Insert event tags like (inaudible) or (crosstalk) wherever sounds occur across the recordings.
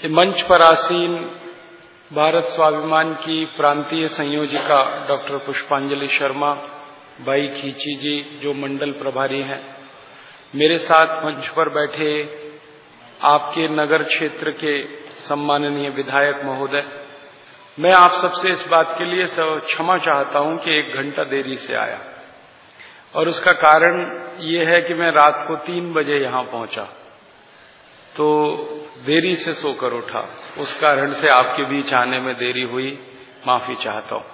मंच पर आसीन भारत स्वाभिमान की प्रांतीय संयोजिका डॉक्टर पुष्पांजलि शर्मा, भाई खींची जी, जो मंडल प्रभारी हैं। मेरे साथ मंच पर बैठे आपके नगर क्षेत्र के सम्माननीय विधायक महोदय, मैं आप सबसे इस बात के लिए क्षमा चाहता हूँ कि एक घंटा देरी से आया। और उसका कारण ये है कि मैं रात को तीन बजे यहाँ पहुँचा। तो देरी से सोकर उठा। उस कारण से आपके बीच आने में देरी हुई। माफ़ी चाहता हूँ।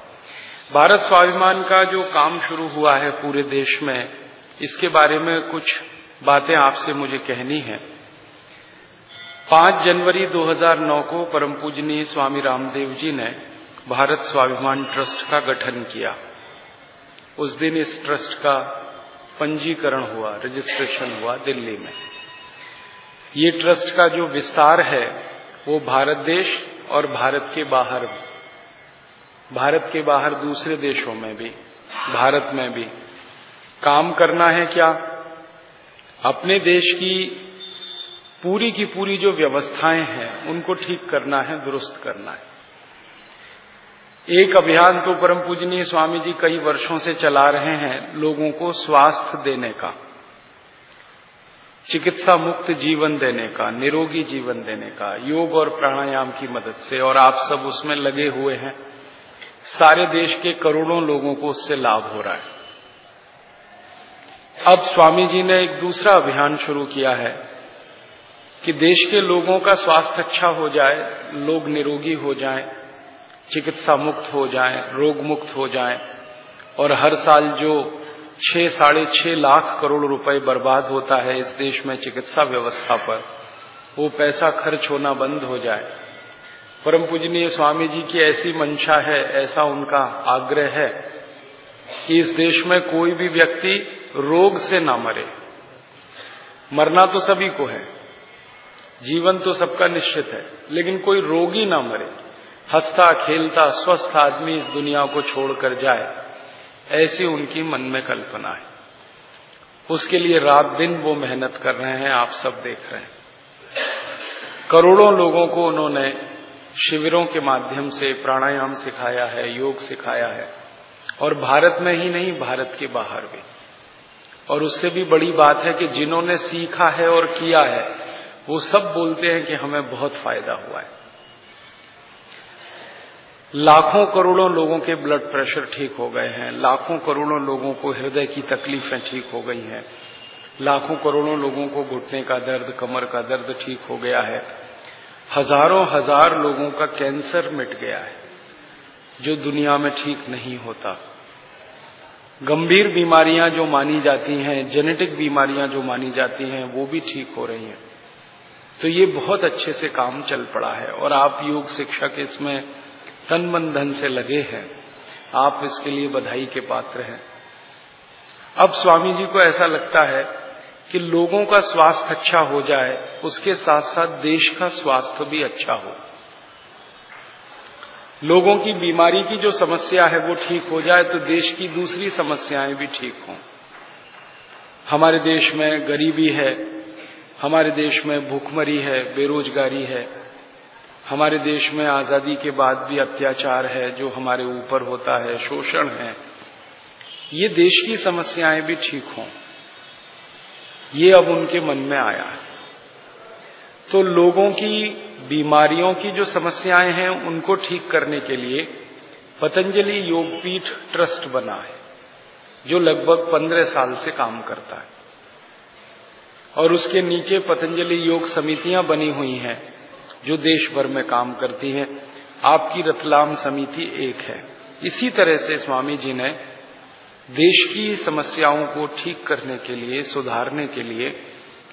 भारत स्वाभिमान का जो काम शुरू हुआ है पूरे देश में, इसके बारे में कुछ बातें आपसे मुझे कहनी है। पाँच जनवरी 2009 को परम पूजनीय स्वामी रामदेव जी ने भारत स्वाभिमान ट्रस्ट का गठन किया। उस दिन इस ट्रस्ट का पंजीकरण हुआ, रजिस्ट्रेशन हुआ दिल्ली में। ये ट्रस्ट का जो विस्तार है, वो भारत देश और भारत के बाहर। भारत के बाहर दूसरे देशों में भी, भारत में भी। काम करना है क्या? अपने देश की पूरी की पूरी जो व्यवस्थाएँ हैं, उनको ठीक करना है, दुरुस्त करना है। एक अभियान तो परम पूजनीय स्वामी जी कई वर्षों से चला रहे हैं लोगों को स्वास्थ्य देने का। चिकित्सा मुक्त जीवन देने का निरोगी जीवन देने का योग और प्राणायाम की मदद से और आप सब उसमें लगे हुए हैं। सारे देश के करोड़ों लोगों को उससे लाभ हो रहा है। अब स्वामी जी ने एक दूसरा अभियान शुरू किया है कि देश के लोगों का स्वास्थ्य अच्छा हो जाए लोग निरोगी हो जाएँ, चिकित्सा मुक्त हो जाएँ, रोग मुक्त हो जाएँ और हर साल जो छह, साढ़े छह लाख करोड़ रुपए बर्बाद होता है इस देश में चिकित्सा व्यवस्था पर। वो पैसा खर्च होना बंद हो जाए। परम पूजनीय स्वामी जी की ऐसी मंशा है, ऐसा उनका आग्रह है कि इस देश में कोई भी व्यक्ति रोग से ना मरे। मरना तो सभी को है, जीवन तो सबका निश्चित है, लेकिन कोई रोगी ना मरे। हंसता, खेलता, स्वस्थ आदमी इस दुनिया को छोड़कर जाए। ऐसी उनकी मन में कल्पना है। उसके लिए रात दिन वो मेहनत कर रहे हैं, आप सब देख रहे हैं। करोड़ों लोगों को उन्होंने शिविरों के माध्यम से प्राणायाम सिखाया है, योग सिखाया है। और भारत में ही नहीं, भारत के बाहर भी। और उससे भी बड़ी बात है कि जिन्होंने सीखा है और किया है, वो सब बोलते हैं कि हमें बहुत फ़ायदा हुआ है। लाखों करोड़ों लोगों के ब्लड प्रेशर ठीक हो गए हैं। लाखों करोड़ों लोगों को हृदय की तकलीफें ठीक हो गई हैं। लाखों करोड़ों लोगों को घुटने का दर्द, कमर का दर्द ठीक हो गया है। हज़ारों हज़ार लोगों का कैंसर मिट गया है, जो दुनिया में ठीक नहीं होता। गंभीर बीमारियाँ जो मानी जाती हैं जेनेटिक बीमारियाँ जो मानी जाती हैं, वो भी ठीक हो रही हैं। तो ये बहुत अच्छे से काम चल पड़ा है, और आप योग शिक्षक इसमें तन मन धन से लगे हैं। आप इसके लिए बधाई के पात्र हैं। अब स्वामी जी को ऐसा लगता है कि लोगों का स्वास्थ्य अच्छा हो जाए, उसके साथ साथ देश का स्वास्थ्य भी अच्छा हो। लोगों की बीमारी की जो समस्या है, वो ठीक हो जाए तो देश की दूसरी समस्याएँ भी ठीक हों। हमारे देश में गरीबी है, हमारे देश में भूखमरी है, बेरोजगारी है हमारे देश में आज़ादी के बाद भी अत्याचार है, जो हमारे ऊपर होता है, शोषण है। ये देश की समस्याएँ भी ठीक हों। ये अब उनके मन में आया है। तो लोगों की, बीमारियों की जो समस्याएँ हैं, उनको ठीक करने के लिए पतंजलि योगपीठ ट्रस्ट बना है, जो लगभग पंद्रह साल से काम करता है। और उसके नीचे पतंजलि योग समितियाँ बनी हुई हैं। जो देश भर में काम करती है, आपकी रतलाम समिति एक है। इसी तरह से स्वामी जी ने देश की समस्याओं को ठीक करने के लिए, सुधारने के लिए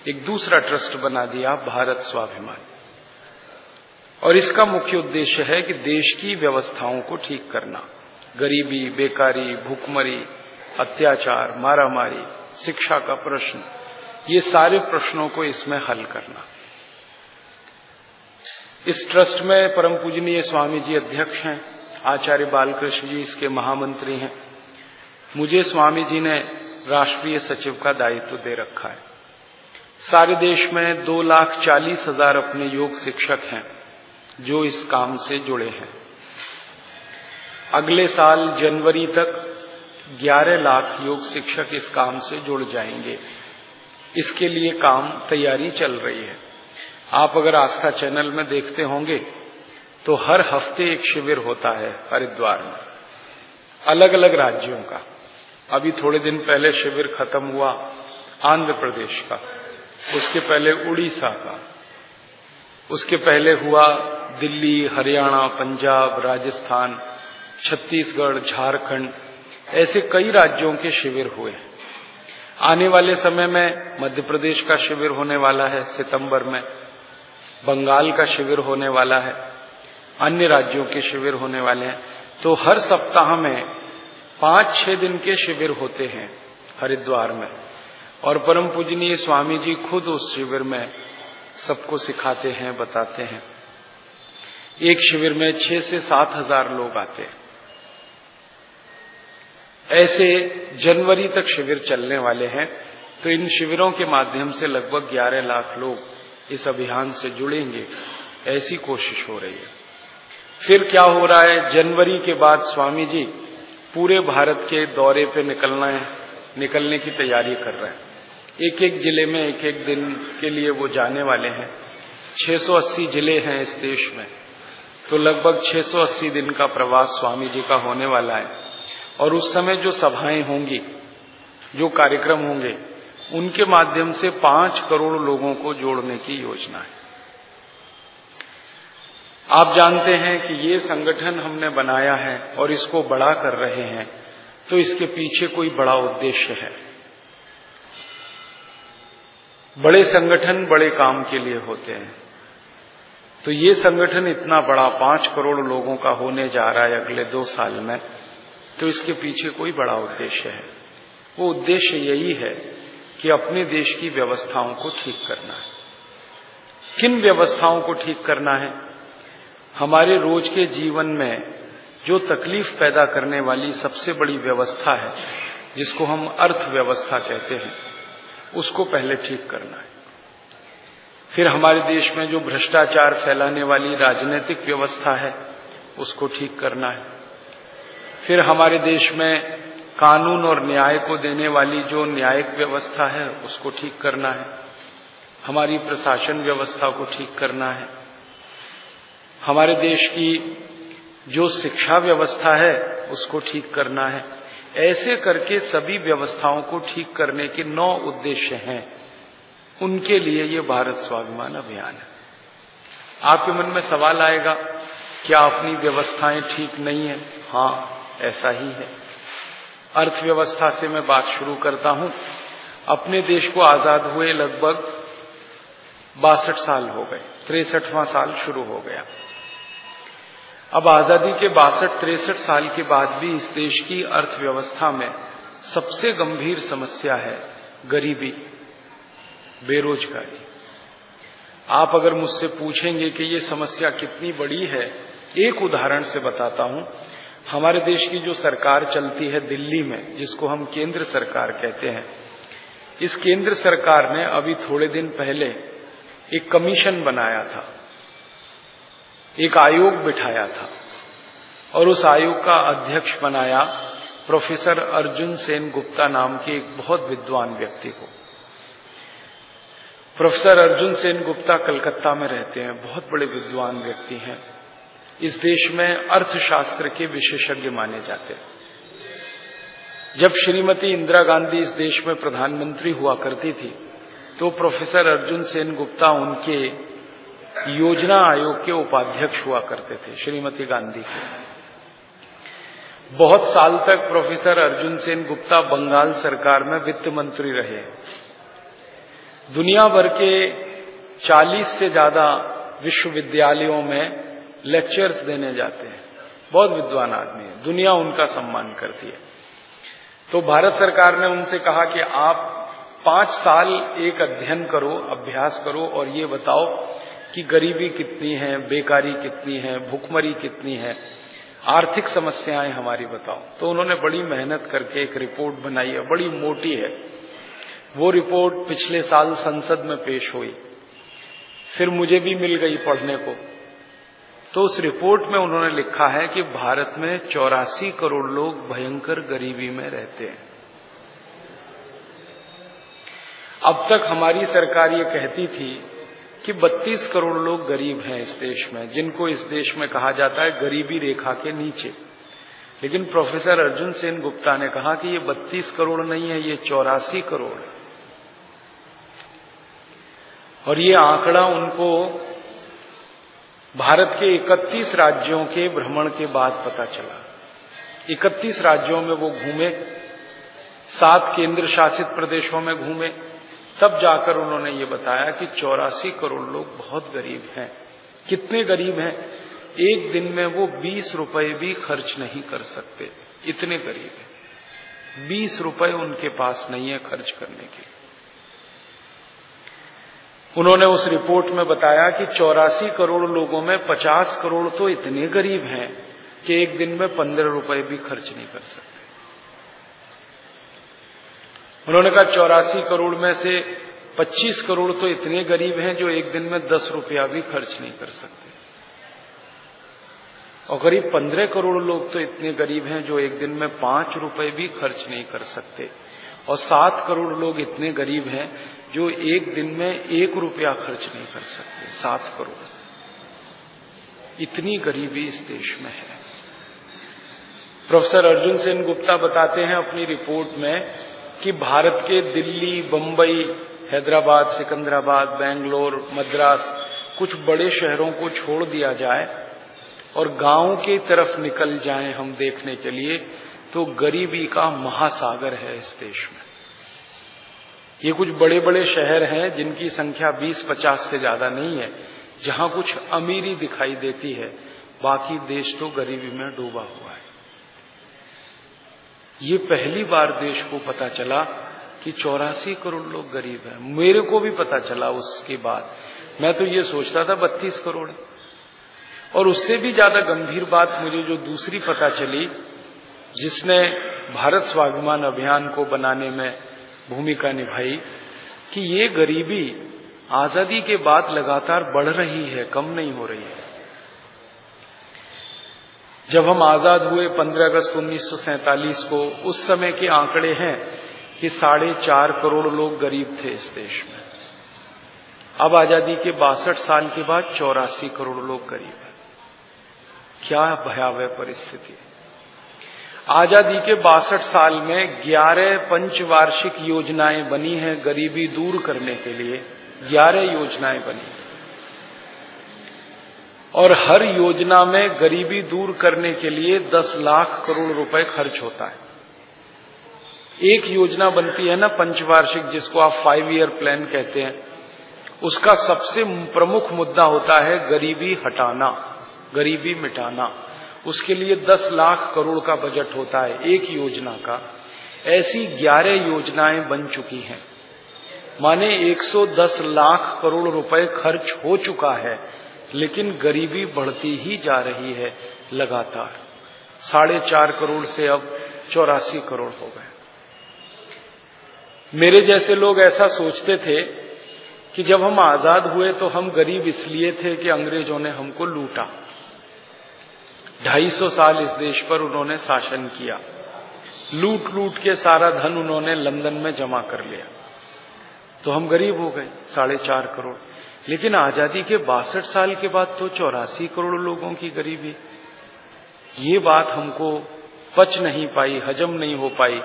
एक दूसरा ट्रस्ट बना दिया, भारत स्वाभिमान। और इसका मुख्य उद्देश्य है कि देश की व्यवस्थाओं को ठीक करना। गरीबी, बेकारी, भूखमरी, अत्याचार, मारामारी, शिक्षा का प्रश्न, ये सारे प्रश्नों को इसमें हल करना। इस ट्रस्ट में परम पूजनीय स्वामी जी अध्यक्ष हैं, आचार्य बालकृष्ण जी इसके महामंत्री हैं। मुझे स्वामी जी ने राष्ट्रीय सचिव का दायित्व दे रखा है। सारे देश में दो लाख चालीस हज़ार अपने योग शिक्षक हैं, जो इस काम से जुड़े हैं। अगले साल जनवरी तक 11 लाख योग शिक्षक इस काम से जुड़ जाएँगे। इसके लिए काम तैयारी चल रही है। आप अगर आस्था चैनल में देखते होंगे तो हर हफ़्ते एक शिविर होता है हरिद्वार में अलग अलग राज्यों का। अभी थोड़े दिन पहले शिविर खत्म हुआ आंध्र प्रदेश का, उसके पहले उड़ीसा का, उसके पहले हुआ दिल्ली, हरियाणा, पंजाब, राजस्थान, छत्तीसगढ़, झारखंड, ऐसे कई राज्यों के शिविर हुए हैं। आने वाले समय में मध्य प्रदेश का शिविर होने वाला है सितंबर में बंगाल का शिविर होने वाला है, अन्य राज्यों के शिविर होने वाले हैं तो हर सप्ताह में पाँच छह दिन के शिविर होते हैं हरिद्वार में। और परम पूजनीय स्वामी जी खुद उस शिविर में सबको सिखाते हैं, बताते हैं। एक शिविर में छह से सात हज़ार लोग आते हैं। ऐसे जनवरी तक शिविर चलने वाले हैं तो इन शिविरों के माध्यम से लगभग 11 लाख लोग इस अभियान से जुड़ेंगे। ऐसी कोशिश हो रही है। फिर क्या हो रहा है? जनवरी के बाद स्वामी जी पूरे भारत के दौरे पे निकलना है, निकलने की तैयारी कर रहे हैं। एक एक ज़िले में एक एक दिन के लिए वो जाने वाले हैं। 680 ज़िले हैं इस देश में। तो लगभग 680 दिन का प्रवास स्वामी जी का होने वाला है। और उस समय जो सभाएँ होंगी, जो कार्यक्रम होंगे उनके माध्यम से पाँच करोड़ लोगों को जोड़ने की योजना है। आप जानते हैं कि ये संगठन हमने बनाया है और इसको बड़ा कर रहे हैं तो इसके पीछे कोई बड़ा उद्देश्य है। बड़े संगठन बड़े काम के लिए होते हैं। तो ये संगठन इतना बड़ा, पाँच करोड़ लोगों का होने जा रहा है अगले दो साल में तो इसके पीछे कोई बड़ा उद्देश्य है। वो उद्देश्य यही है कि अपने देश की व्यवस्थाओं को ठीक करना है। किन व्यवस्थाओं को ठीक करना है? हमारे रोज के जीवन में जो तकलीफ़ पैदा करने वाली सबसे बड़ी व्यवस्था है, जिसको हम अर्थव्यवस्था कहते हैं, उसको पहले ठीक करना है। फिर हमारे देश में जो भ्रष्टाचार फैलाने वाली राजनीतिक व्यवस्था है, उसको ठीक करना है। फिर हमारे देश में कानून और न्याय को देने वाली जो न्यायिक व्यवस्था है, उसको ठीक करना है। हमारी प्रशासन व्यवस्था को ठीक करना है। हमारे देश की जो शिक्षा व्यवस्था है, उसको ठीक करना है। ऐसे करके सभी व्यवस्थाओं को ठीक करने के नौ उद्देश्य हैं। उनके लिए ये भारत स्वाभिमान अभियान है। आपके मन में सवाल आएगा, क्या अपनी व्यवस्थाएँ ठीक नहीं है? हाँ ऐसा ही है। अर्थव्यवस्था से मैं बात शुरू करता हूँ। अपने देश को आज़ाद हुए लगभग बासठ साल हो गए, तिरसठवां साल शुरू हो गया। अब आज़ादी के बासठ, तिरसठ साल के बाद भी इस देश की अर्थव्यवस्था में सबसे गंभीर समस्या है गरीबी, बेरोजगारी। आप अगर मुझसे पूछेंगे कि ये समस्या कितनी बड़ी है, एक उदाहरण से बताता हूँ। हमारे देश की जो सरकार चलती है दिल्ली में, जिसको हम केंद्र सरकार कहते हैं, इस केंद्र सरकार ने अभी थोड़े दिन पहले एक कमीशन बनाया था, एक आयोग बिठाया था, और उस आयोग का अध्यक्ष बनाया प्रोफेसर अर्जुन सेन गुप्ता नाम के एक बहुत विद्वान व्यक्ति को। प्रोफेसर अर्जुन सेन गुप्ता कलकत्ता में रहते हैं, बहुत बड़े विद्वान व्यक्ति हैं। इस देश में अर्थशास्त्र के विशेषज्ञ माने जाते हैं। जब श्रीमती इंदिरा गांधी इस देश में प्रधानमंत्री हुआ करती थी तो प्रोफेसर अर्जुन सेन गुप्ता उनके योजना आयोग के उपाध्यक्ष हुआ करते थे, श्रीमती गांधी के। बहुत साल तक प्रोफेसर अर्जुन सेन गुप्ता बंगाल सरकार में वित्त मंत्री रहे। दुनिया भर के 40 से ज़्यादा विश्वविद्यालयों में लेक्चर्स देने जाते हैं। बहुत विद्वान आदमी है। दुनिया उनका सम्मान करती है। तो भारत सरकार ने उनसे कहा कि आप पाँच साल एक अध्ययन करो, अभ्यास करो और ये बताओ कि गरीबी कितनी है, बेकारी कितनी है, भूखमरी कितनी है। आर्थिक समस्याएँ हमारी बताओ। तो उन्होंने बड़ी मेहनत करके एक रिपोर्ट बनाई है। बड़ी मोटी है। वो रिपोर्ट पिछले साल संसद में पेश हुई। फिर मुझे भी मिल गई पढ़ने को। तो उस रिपोर्ट में उन्होंने लिखा है कि भारत में चौरासी करोड़ लोग भयंकर गरीबी में रहते हैं। अब तक हमारी सरकार ये कहती थी कि 32 करोड़ लोग गरीब हैं इस देश में, जिनको इस देश में कहा जाता है गरीबी रेखा के नीचे। लेकिन प्रोफेसर अर्जुन सेन गुप्ता ने कहा कि ये 32 करोड़ नहीं है, ये चौरासी करोड़ और ये आंकड़ा उनको भारत के 31 राज्यों के भ्रमण के बाद पता चला। 31 राज्यों में वो घूमे, सात केंद्र शासित प्रदेशों में घूमे। तब जाकर उन्होंने ये बताया कि चौरासी करोड़ लोग बहुत गरीब हैं। कितने गरीब हैं? एक दिन में वो बीस रुपए भी खर्च नहीं कर सकते। इतने गरीब हैं। बीस रुपए उनके पास नहीं है खर्च करने के। उन्होंने उस रिपोर्ट में बताया कि चौरासी करोड़ लोगों में पचास करोड़ तो इतने गरीब हैं कि एक दिन में पंद्रह रुपए भी खर्च नहीं कर सकते। उन्होंने कहा, चौरासी करोड़ में से 25 करोड़ तो इतने गरीब हैं जो एक दिन में 10 रुपया भी खर्च नहीं कर सकते। और करीब 15 करोड़ लोग तो इतने गरीब हैं जो एक दिन में पाँच रुपए भी खर्च नहीं कर सकते। और सात करोड़ लोग इतने गरीब हैं जो एक दिन में एक रुपया खर्च नहीं कर सकते, सात करोड़। इतनी गरीबी इस देश में है। प्रोफेसर अर्जुन सेन गुप्ता बताते हैं अपनी रिपोर्ट में कि भारत के दिल्ली बम्बई हैदराबाद, सिकंदराबाद, बेंगलोर, मद्रास, कुछ बड़े शहरों को छोड़ दिया जाए और गाँव की तरफ़ निकल जाएँ हम देखने के लिए। तो गरीबी का महासागर है इस देश में। ये कुछ बड़े बड़े शहर हैं जिनकी संख्या 20-50 से ज़्यादा नहीं है, जहाँ कुछ अमीरी दिखाई देती है, बाकी देश तो गरीबी में डूबा हुआ है। ये पहली बार देश को पता चला कि चौरासी करोड़ लोग गरीब हैं। मेरे को भी पता चला उसके बाद। मैं तो ये सोचता था बत्तीस करोड़। और उससे भी ज़्यादा गंभीर बात मुझे जो दूसरी पता चली जिसने भारत स्वाभिमान अभियान को बनाने में भूमिका निभाई, कि ये गरीबी आज़ादी के बाद लगातार बढ़ रही है, कम नहीं हो रही है। जब हम आज़ाद हुए 15 अगस्त 1947 को उस समय के आंकड़े हैं कि साढ़े चार करोड़ लोग गरीब थे इस देश में, अब आज़ादी के बासठ साल के बाद चौरासी करोड़ लोग गरीब हैं। क्या भयावह परिस्थिति आज़ादी के बासठ साल में 11 पंचवार्षिक योजनाएँ बनी हैं गरीबी दूर करने के लिए। 11 योजनाएँ बनी और हर योजना में गरीबी दूर करने के लिए 10 लाख करोड़ रुपए खर्च होता है। एक योजना बनती है ना पंचवार्षिक, जिसको आप फाइव ईयर प्लान कहते हैं। उसका सबसे प्रमुख मुद्दा होता है गरीबी हटाना, गरीबी मिटाना। उसके लिए 10 लाख करोड़ का बजट होता है एक योजना का। ऐसी 11 योजनाएँ बन चुकी हैं। माने 110 लाख करोड़ रुपए खर्च हो चुका है, लेकिन गरीबी बढ़ती ही जा रही है लगातार। साढ़े चार करोड़ से अब चौरासी करोड़ हो गए। मेरे जैसे लोग ऐसा सोचते थे कि जब हम आज़ाद हुए तो हम गरीब इसलिए थे कि अंग्रेज़ों ने हमको लूटा। ढाई सौ साल इस देश पर उन्होंने शासन किया। लूट लूट के सारा धन उन्होंने लंदन में जमा कर लिया। तो हम गरीब हो गए, साढ़े चार करोड़। लेकिन आज़ादी के बासठ साल के बाद तो चौरासी करोड़ लोगों की गरीबी। ये बात हमको पच नहीं पाई, हजम नहीं हो पाई।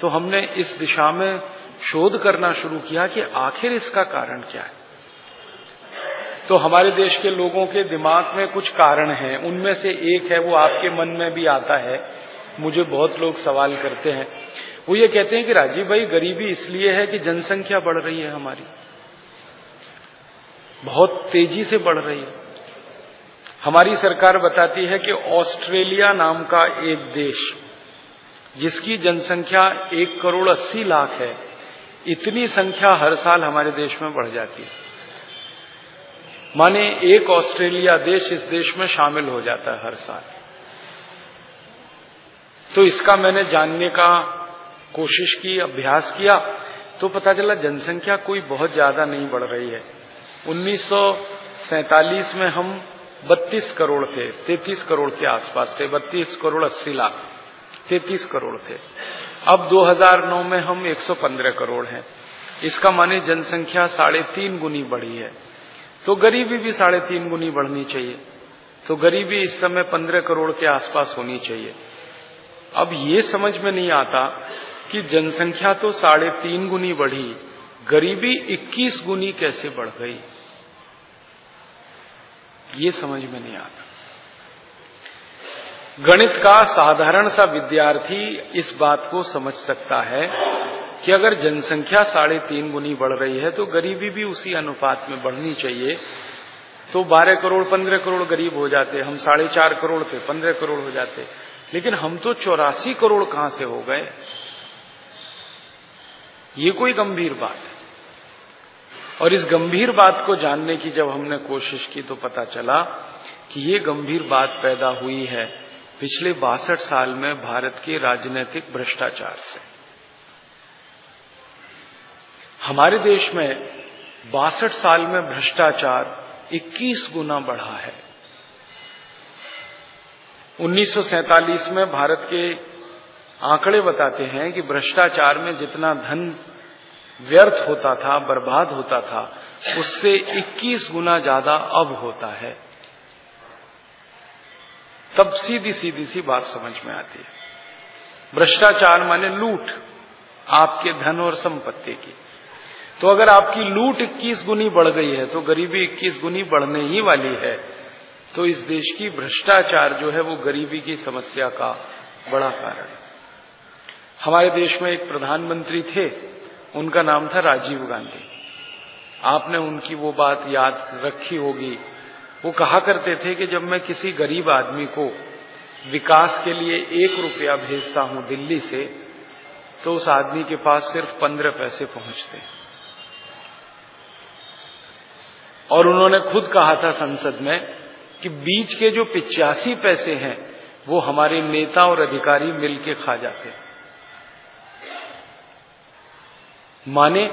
तो हमने इस दिशा में शोध करना शुरू किया कि आखिर इसका कारण क्या है। तो हमारे देश के लोगों के दिमाग में कुछ कारण हैं। उनमें से एक है, वो आपके मन में भी आता है। मुझे बहुत लोग सवाल करते हैं। वो ये कहते हैं कि राजीव भाई, गरीबी इसलिए है कि जनसंख्या बढ़ रही है हमारी। बहुत तेज़ी से बढ़ रही है। हमारी सरकार बताती है कि ऑस्ट्रेलिया नाम का एक देश, जिसकी जनसंख्या एक करोड़ अस्सी लाख है, इतनी संख्या हर साल हमारे देश में बढ़ जाती है। माने एक ऑस्ट्रेलिया देश इस देश में शामिल हो जाता है हर साल। तो इसका मैंने जानने का कोशिश की, अभ्यास किया तो पता चला जनसंख्या कोई बहुत ज़्यादा नहीं बढ़ रही है। 1947 में हम बत्तीस करोड़ थे, तैतीस करोड़ के आसपास थे, बत्तीस करोड़ अस्सी लाख, तैतीस करोड़ थे। अब 2009 में हम 115 करोड़ हैं। इसका माने जनसंख्या साढ़े तीन गुनी बढ़ी है। तो गरीबी भी साढ़े तीन गुनी बढ़नी चाहिए। तो गरीबी इस समय पंद्रह करोड़ के आसपास होनी चाहिए। अब ये समझ में नहीं आता कि जनसंख्या तो साढ़े तीन गुनी बढ़ी, गरीबी इक्कीस गुनी कैसे बढ़ गई? ये समझ में नहीं आता। गणित का साधारण सा विद्यार्थी इस बात को समझ सकता है कि अगर जनसंख्या साढ़े तीन गुनी बढ़ रही है तो गरीबी भी उसी अनुपात में बढ़नी चाहिए। तो बारह करोड़, पंद्रह करोड़ गरीब हो जाते, हम साढ़े चार करोड़ थे, पंद्रह करोड़ हो जाते। लेकिन हम तो चौरासी करोड़ कहाँ से हो गए? ये कोई गंभीर बात है। और इस गंभीर बात को जानने की जब हमने कोशिश की तो पता चला कि ये गंभीर बात पैदा हुई है पिछले बासठ साल में भारत के राजनीतिक भ्रष्टाचार से। हमारे देश में बासठ साल में भ्रष्टाचार 21 गुना बढ़ा है। 1947 में भारत के आंकड़े बताते हैं कि भ्रष्टाचार में जितना धन व्यर्थ होता था, बर्बाद होता था, उससे 21 गुना ज़्यादा अब होता है। तब सीधी सीधी सी बात समझ में आती है। भ्रष्टाचार माने लूट, आपके धन और संपत्ति की। तो अगर आपकी लूट 21 गुनी बढ़ गई है तो गरीबी 21 गुनी बढ़ने ही वाली है। तो इस देश की भ्रष्टाचार जो है, वो गरीबी की समस्या का बड़ा कारण है। हमारे देश में एक प्रधानमंत्री थे, उनका नाम था राजीव गांधी। आपने उनकी वो बात याद रखी होगी। वो कहा करते थे कि जब मैं किसी गरीब आदमी को विकास के लिए एक रुपया भेजता हूँ दिल्ली से तो उस आदमी के पास सिर्फ़ पंद्रह पैसे पहुँचते और उन्होंने खुद कहा था संसद में कि बीच के जो पिचासी पैसे हैं, वो हमारे नेता और अधिकारी मिलके खा जाते माने,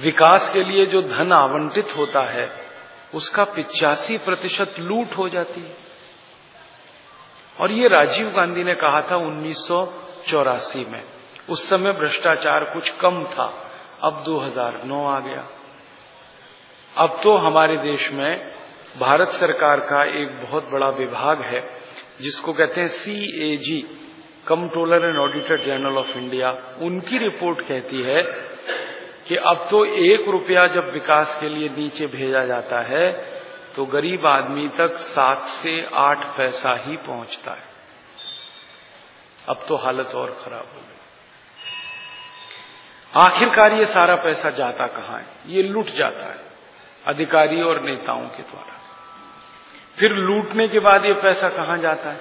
विकास के लिए जो धन आवंटित होता है, उसका पिचासी प्रतिशत लूट हो जाती है। और ये राजीव गांधी ने कहा था उन्नीस सौ चौरासी में, उस समय भ्रष्टाचार कुछ कम था, अब 2009 आ गया। अब तो हमारे देश में भारत सरकार का एक बहुत बड़ा विभाग है, जिसको कहते हैं C A G controller and auditor general of India उनकी रिपोर्ट कहती है कि अब तो एक रुपया जब विकास के लिए नीचे भेजा जाता है तो गरीब आदमी तक सात से आठ पैसा ही पहुँचता है। अब तो हालत और खराब हो गई। आखिरकार ये सारा पैसा जाता कहाँ है? ये लूट जाता है। अधिकारी और नेताओं के द्वारा। फिर लूटने के बाद ये पैसा कहाँ जाता है?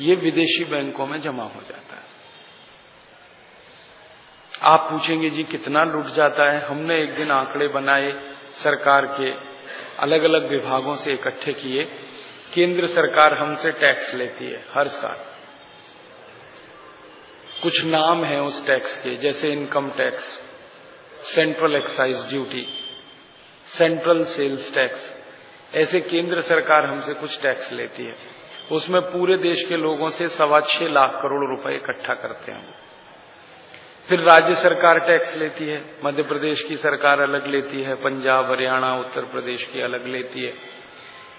ये विदेशी बैंकों में जमा हो जाता है। आप पूछेंगे, जी, कितना लूट जाता है? हमने एक दिन आंकड़े बनाए, सरकार के अलग अलग विभागों से इकट्ठे किए। केंद्र सरकार हमसे टैक्स लेती है हर साल। कुछ नाम है उस टैक्स के, जैसे income tax, central excise duty. Central sales tax ऐसे केंद्र सरकार हमसे कुछ टैक्स लेती है। उसमें पूरे देश के लोगों से सवा छह लाख करोड़ रुपए इकट्ठा करते हैं। फिर राज्य सरकार टैक्स लेती है। मध्य प्रदेश की सरकार अलग लेती है। पंजाब, हरियाणा, उत्तर प्रदेश की अलग लेती है।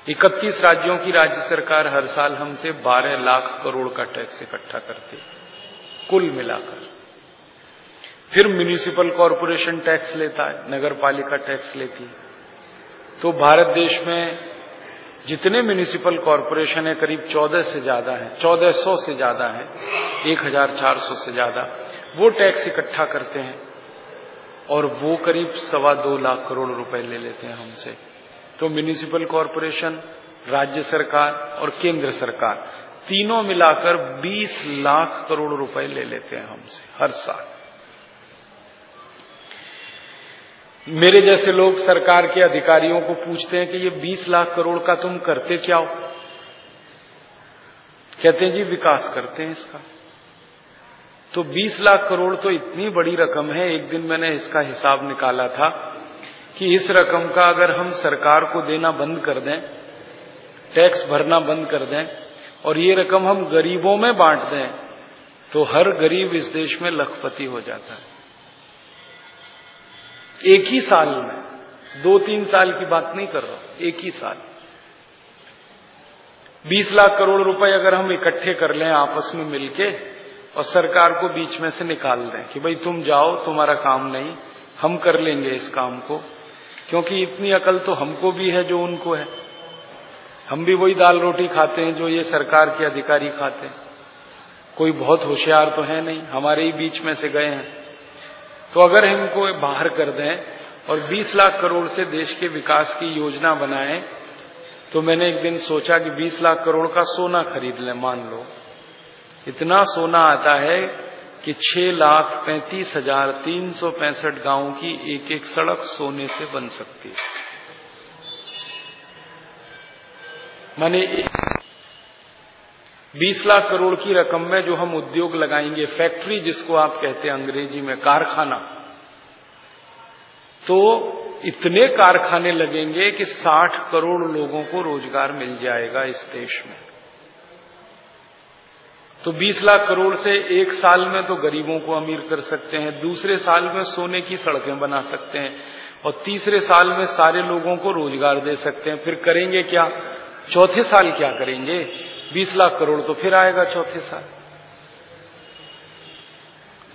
इकतीस राज्यों की राज्य सरकार हर साल हमसे 12 लाख करोड़ का टैक्स इकट्ठा करती है। कुल मिलाकर। फिर म्यूनिसिपल कॉरपोरेशन टैक्स लेता है नगर पालिका टैक्स लेती है। तो भारत देश में जितने म्यूनिसिपल कॉरपोरेशन है, करीब चौदह से ज़्यादा है, चौदह सौ से ज़्यादा है, एक हज़ार चार सौ से ज़्यादा। वो टैक्स इकट्ठा करते हैं और वो करीब सवा दो लाख करोड़ रुपए ले लेते हैं हमसे। तो म्यूनिसिपल कॉरपोरेशन राज्य सरकार और केंद्र सरकार, तीनों मिलाकर 20 लाख करोड़ रुपए ले लेते हैं हमसे, हर साल। मेरे जैसे लोग सरकार के अधिकारियों को पूछते हैं कि ये 20 लाख करोड़ का तुम करते क्या हो? कहते हैं, जी, विकास करते हैं इसका। तो 20 लाख करोड़ तो इतनी बड़ी रकम है, एक दिन मैंने इसका हिसाब निकाला था कि इस रकम का अगर हम सरकार को देना बंद कर दें, टैक्स भरना बंद कर दें, और ये रकम हम गरीबों में बांट दें तो हर गरीब इस देश में लखपति हो जाता है। एक ही साल में। दो तीन साल की बात नहीं कर रहा एक ही साल। बीस लाख करोड़ रुपए अगर हम इकट्ठे कर लें आपस में मिलके और सरकार को बीच में से निकाल दें कि भाई तुम जाओ, तुम्हारा काम नहीं, हम कर लेंगे इस काम को। क्योंकि इतनी अकल तो हमको भी है जो उनको है। हम भी वही दाल रोटी खाते हैं जो ये सरकार के अधिकारी खाते हैं। कोई बहुत होशियार तो है नहीं, हमारे ही बीच में से गए हैं। तो अगर इनको बाहर कर दें और 20 लाख करोड़ से देश के विकास की योजना बनाएँ तो मैंने एक दिन सोचा कि 20 लाख करोड़ का सोना खरीद लें, मान लो। इतना सोना आता है कि छह लाख पैंतीस हज़ार तीन सौ पैंसठ गाँवों की एक एक सड़क सोने से बन सकती है। माने बीस लाख करोड़ की रकम में जो हम उद्योग लगाएँगे, फैक्ट्री जिसको आप कहते हैं अंग्रेज़ी में, कारखाना। तो इतने कारखाने लगेंगे कि 60 करोड़ लोगों को रोज़गार मिल जाएगा इस देश में। तो 20 लाख करोड़ से एक साल में तो गरीबों को अमीर कर सकते हैं, दूसरे साल में सोने की सड़कें बना सकते हैं, और तीसरे साल में सारे लोगों को रोज़गार दे सकते हैं। फिर करेंगे क्या? चौथे साल क्या करेंगे? 20 लाख करोड़ तो फिर आएगा चौथे साल।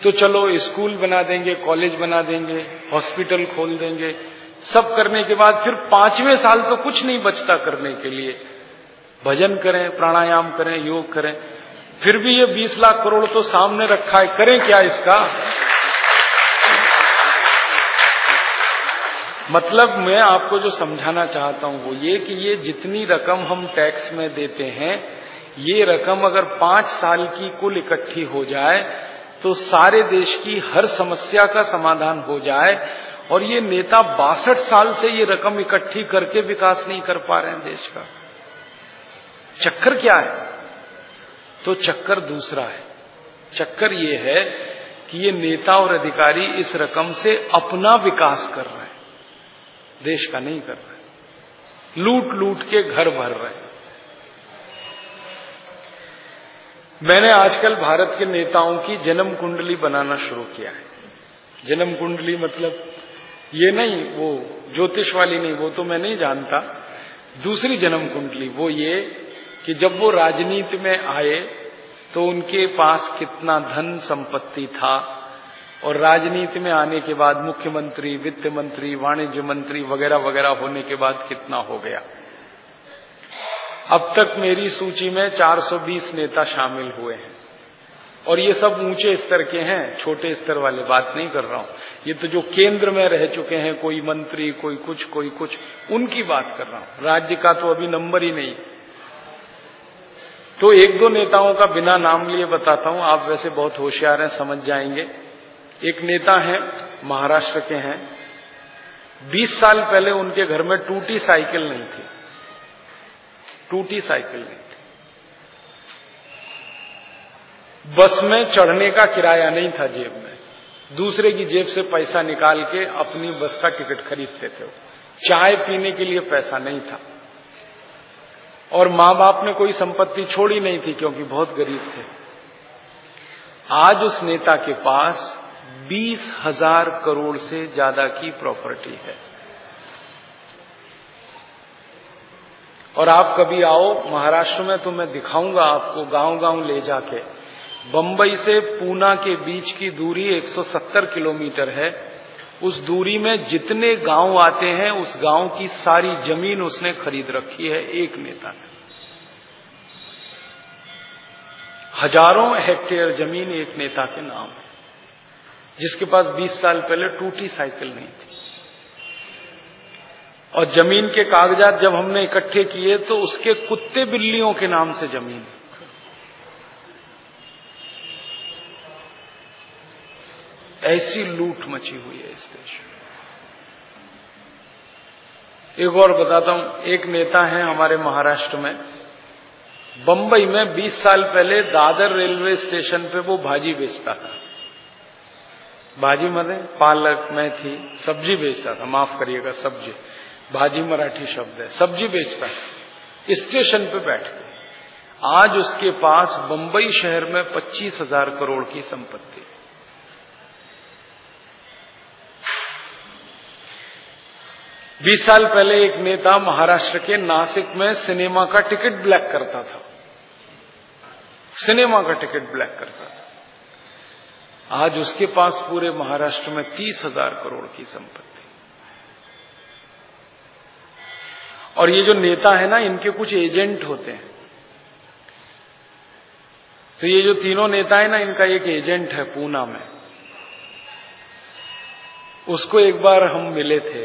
तो चलो, स्कूल बना देंगे, कॉलेज बना देंगे, हॉस्पिटल खोल देंगे। सब करने के बाद फिर पाँचवें साल तो कुछ नहीं बचता करने के लिए। भजन करें, प्राणायाम करें, योग करें। फिर भी ये 20 लाख करोड़ तो सामने रखा है। करें क्या इसका? मतलब मैं आपको जो समझाना चाहता हूँ वो ये कि ये जितनी रकम हम टैक्स में देते हैं ये रकम अगर पाँच साल की कुल इकट्ठी हो जाए तो सारे देश की हर समस्या का समाधान हो जाए, और ये नेता बासठ साल से ये रकम इकट्ठी करके विकास नहीं कर पा रहे हैं देश का। चक्कर क्या है? तो चक्कर दूसरा है। चक्कर ये है कि ये नेता और अधिकारी इस रकम से अपना विकास कर रहे हैं। देश का नहीं कर रहे लूट लूट के घर भर रहे हैं। मैंने आजकल भारत के नेताओं की जन्म कुंडली बनाना शुरू किया है। जन्म कुंडली मतलब ये नहीं, वो ज्योतिष वाली नहीं, वो तो मैं नहीं जानता। दूसरी जन्म कुंडली वो ये कि जब वो राजनीति में आए तो उनके पास कितना धन संपत्ति था। और राजनीति में आने के बाद मुख्यमंत्री, वित्त मंत्री, वाणिज्य मंत्री वगैरह वगैरह होने के बाद कितना हो गया। अब तक मेरी सूची में 420 नेता शामिल हुए हैं। और ये सब ऊँचे स्तर के हैं, छोटे स्तर वाले बात नहीं कर रहा हूँ। ये तो जो केंद्र में रह चुके हैं, कोई मंत्री, कोई कुछ कोई कुछ, उनकी बात कर रहा हूँ। राज्य का तो अभी नंबर ही नहीं। तो एक दो नेताओं का बिना नाम लिए बताता हूँ, आप वैसे बहुत होशियार हैं, समझ जाएँगे। एक नेता है, महाराष्ट्र के हैं। 20 साल पहले उनके घर में टूटी साइकिल नहीं थी। टूटी साइकिल नहीं थी बस में चढ़ने का किराया नहीं था जेब में। दूसरे की जेब से पैसा निकाल के अपनी बस का टिकट खरीदते थे। चाय पीने के लिए पैसा नहीं था। और माँ बाप ने कोई संपत्ति छोड़ी नहीं थी क्योंकि बहुत गरीब थे। आज उस नेता के पास बीस हज़ार करोड़ से ज़्यादा की प्रॉपर्टी है। और आप कभी आओ, महाराष्ट्र में तो मैं दिखाऊँगा आपको गाँव गाँव ले जाके। बंबई से पूना के बीच की दूरी 170 किलोमीटर है। उस दूरी में जितने गाँव आते हैं, उस गाँव की सारी ज़मीन उसने खरीद रखी है, एक नेता ने। हज़ारों हेक्टेयर ज़मीन एक नेता के नाम है, जिसके पास 20 साल पहले टूटी साइकिल नहीं थी। और ज़मीन के कागजात जब हमने इकट्ठे किए तो उसके कुत्ते बिल्लियों के नाम से ज़मीन ऐसी लूट मची हुई है इस देश में। एक और बताता हूँ, एक नेता है हमारे महाराष्ट्र में। बंबई में 20 साल पहले दादर रेलवे स्टेशन पे वो भाजी बेचता था। भाजी मरे पालक, मेथी, सब्ज़ी बेचता था। माफ़ करिएगा, सब्ज़ी। भाजी मराठी शब्द है, सब्ज़ी बेचता है। स्टेशन पे बैठ के। आज उसके पास बंबई शहर में पच्चीस हज़ार करोड़ की संपत्ति बीस साल पहले एक नेता महाराष्ट्र के नासिक में सिनेमा का टिकट ब्लैक करता था। सिनेमा का टिकट ब्लैक करता था। आज उसके पास पूरे महाराष्ट्र में तीस हज़ार करोड़ की संपत्ति और ये जो नेता है ना, इनके कुछ एजेंट होते हैं। तो ये जो तीनों नेता है ना, इनका एक एजेंट है पूना में। उसको एक बार हम मिले थे।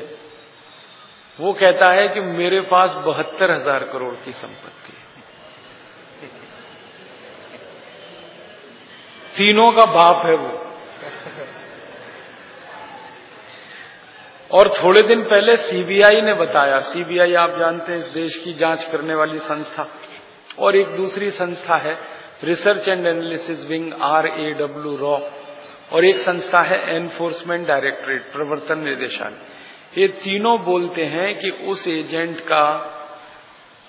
वो कहता है कि मेरे पास बहत्तर हज़ार करोड़ की संपत्ति है। तीनों का बाप है वो। और थोड़े दिन पहले सीबीआई ने बताया, सीबीआई आप जानते हैं इस देश की जाँच करने वाली संस्था, और एक दूसरी संस्था है, research and analysis wing R A W raw, और एक संस्था है, एनफोर्समेंट डायरेक्टरेट, प्रवर्तन निदेशालय। ये तीनों बोलते हैं कि उस एजेंट का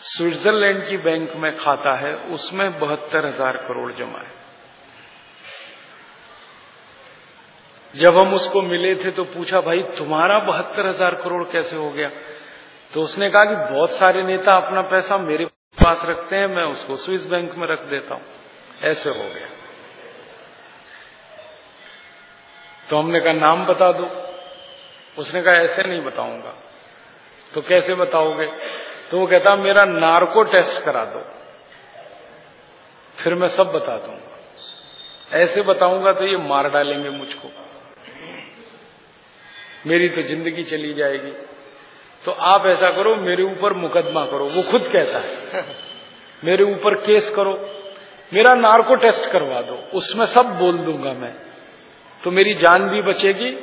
स्विट्जरलैंड की बैंक में खाता है, उसमें बहत्तर हज़ार करोड़ जमा है। जब हम उसको मिले थे तो पूछा, भाई, तुम्हारा बहत्तर हज़ार करोड़ कैसे हो गया? तो उसने कहा कि, बहुत सारे नेता अपना पैसा मेरे पास रखते हैं, मैं उसको स्विस बैंक में रख देता हूँ। ऐसे हो गया। तो हमने कहा, नाम बता दो। उसने कहा, ऐसे नहीं बताऊँगा। तो कैसे बताओगे? तो वो कहता, मेरा नार्को टेस्ट करा दो, फिर मैं सब बता दूँगा। ऐसे बताऊँगा तो ये मार डालेंगे मुझको। मेरी तो ज़िंदगी चली जाएगी। तो आप ऐसा करो, मेरे ऊपर मुकदमा करो। वो खुद कहता है। मेरे ऊपर केस करो। मेरा नार्को टेस्ट करवा दो। उसमें सब बोल दूँगा मैं। तो मेरी जान भी बचेगी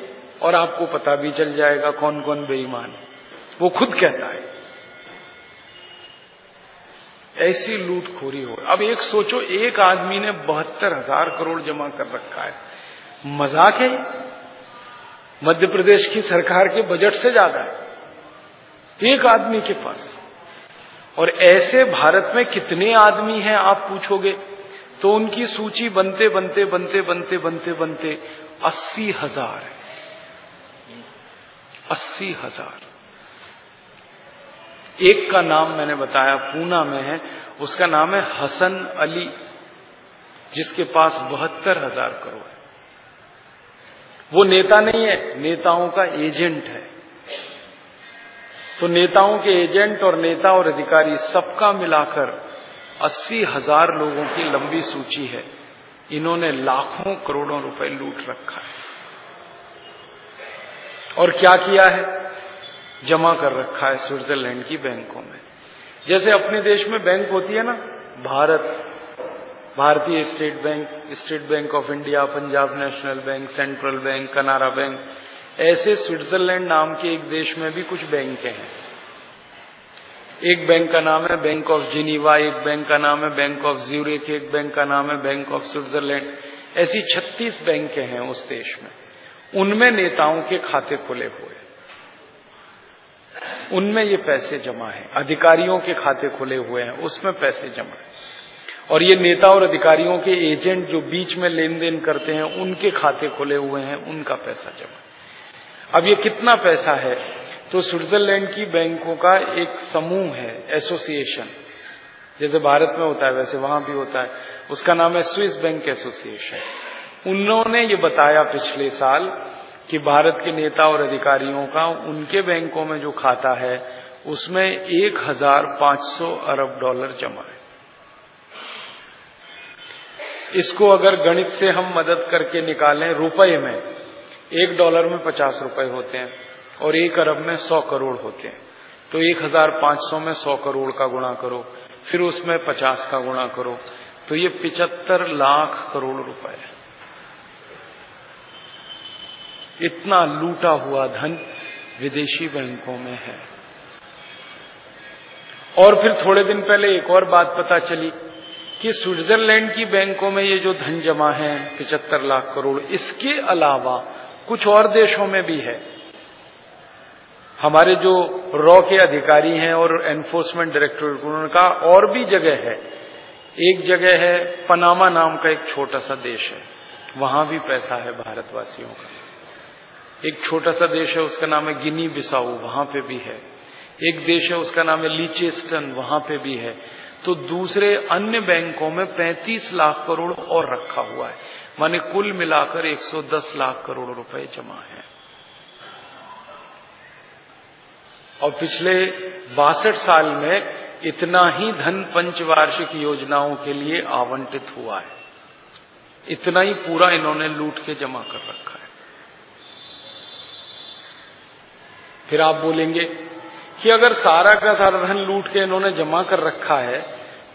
और आपको पता भी चल जाएगा कौन कौन बेईमान है। वो खुद कहता है। ऐसी लूटखोरी हो। अब एक सोचो, एक आदमी ने बहत्तर हज़ार करोड़ जमा कर रखा है। मज़ाक है मध्य प्रदेश की सरकार के बजट से ज़्यादा है। एक आदमी के पास। और ऐसे भारत में कितने आदमी हैं, आप पूछोगे तो उनकी सूची बनते बनते बनते बनते बनते बनते अस्सी हज़ार है। अस्सी हज़ार। एक का नाम मैंने बताया, पूना में है। उसका नाम है हसन अली, जिसके पास बहत्तर हज़ार करोड़ है। वो नेता नहीं है, नेताओं का एजेंट है। तो नेताओं के एजेंट और नेता और अधिकारी सबका मिलाकर अस्सी हज़ार लोगों की लंबी सूची है। इन्होंने लाखों करोड़ों रुपए लूट रखा है। और क्या किया है? जमा कर रखा है स्विट्जरलैंड की बैंकों में। जैसे अपने देश में बैंक होती है ना, भारत भारतीय State Bank State Bank of India Punjab National Bank Central Bank Canara Bank ऐसे स्विट्जरलैंड नाम के एक देश में भी कुछ बैंक हैं। एक बैंक का नाम है बैंक ऑफ़ जिनीवा एक बैंक का नाम है बैंक ऑफ़ ज्यूरिक एक बैंक का नाम है बैंक ऑफ़ स्विट्जरलैंड ऐसी 36 बैंक हैं उस देश में। उनमें नेताओं के खाते खुले हुए उनमें ये पैसे जमा है। अधिकारियों के खाते खुले हुए हैं। उसमें पैसे जमा है। और ये नेता और अधिकारियों के एजेंट जो बीच में लेन देन करते हैं, उनके खाते खुले हुए हैं, उनका पैसा जमा। अब ये कितना पैसा है? तो स्विट्जरलैंड की बैंकों का एक समूह है, एसोसिएशन। जैसे भारत में होता है, वैसे वहाँ भी होता है। उसका नाम है स्विस बैंक एसोसिएशन। उन्होंने ये बताया पिछले साल कि भारत के नेता और अधिकारियों का, उनके बैंकों में जो खाता है, उसमें एक हज़ार पाँच सौ अरब डॉलर जमा है। इसको अगर गणित से हम मदद करके निकालें रुपए में, एक डॉलर में पचास रुपए होते हैं और एक अरब में सौ करोड़ होते हैं। तो एक हज़ार पाँच सौ में सौ करोड़ का गुणा करो, फिर उसमें पचास का गुणा करो। तो ये पिचहत्तर लाख करोड़ रुपए इतना लूटा हुआ धन विदेशी बैंकों में है। और फिर थोड़े दिन पहले एक और बात पता चली कि स्विट्जरलैंड की बैंकों में ये जो धन जमा है, पिचहत्तर लाख करोड़, इसके अलावा कुछ और देशों में भी है। हमारे जो रॉ के अधिकारी हैं और एनफोर्समेंट डायरेक्टोरेट उनका और भी जगह है। एक जगह है पनामा नाम का एक छोटा सा देश है। वहाँ भी पैसा है भारतवासियों का। एक छोटा सा देश है, उसका नाम है गिनी बिसाऊ, वहाँ पे भी है। एक देश है, उसका नाम है लीचेस्टन, वहाँ पे भी है। तो दूसरे अन्य बैंकों में 35 लाख करोड़ और रखा हुआ है। माने कुल मिलाकर 110 लाख करोड़ रुपए जमा है। और पिछले बासठ साल में इतना ही धन पंचवार्षिक योजनाओं के लिए आवंटित हुआ है। इतना ही पूरा इन्होंने लूट के जमा कर रखा है। फिर आप बोलेंगे कि अगर सारा का सारा धन लूट के इन्होंने जमा कर रखा है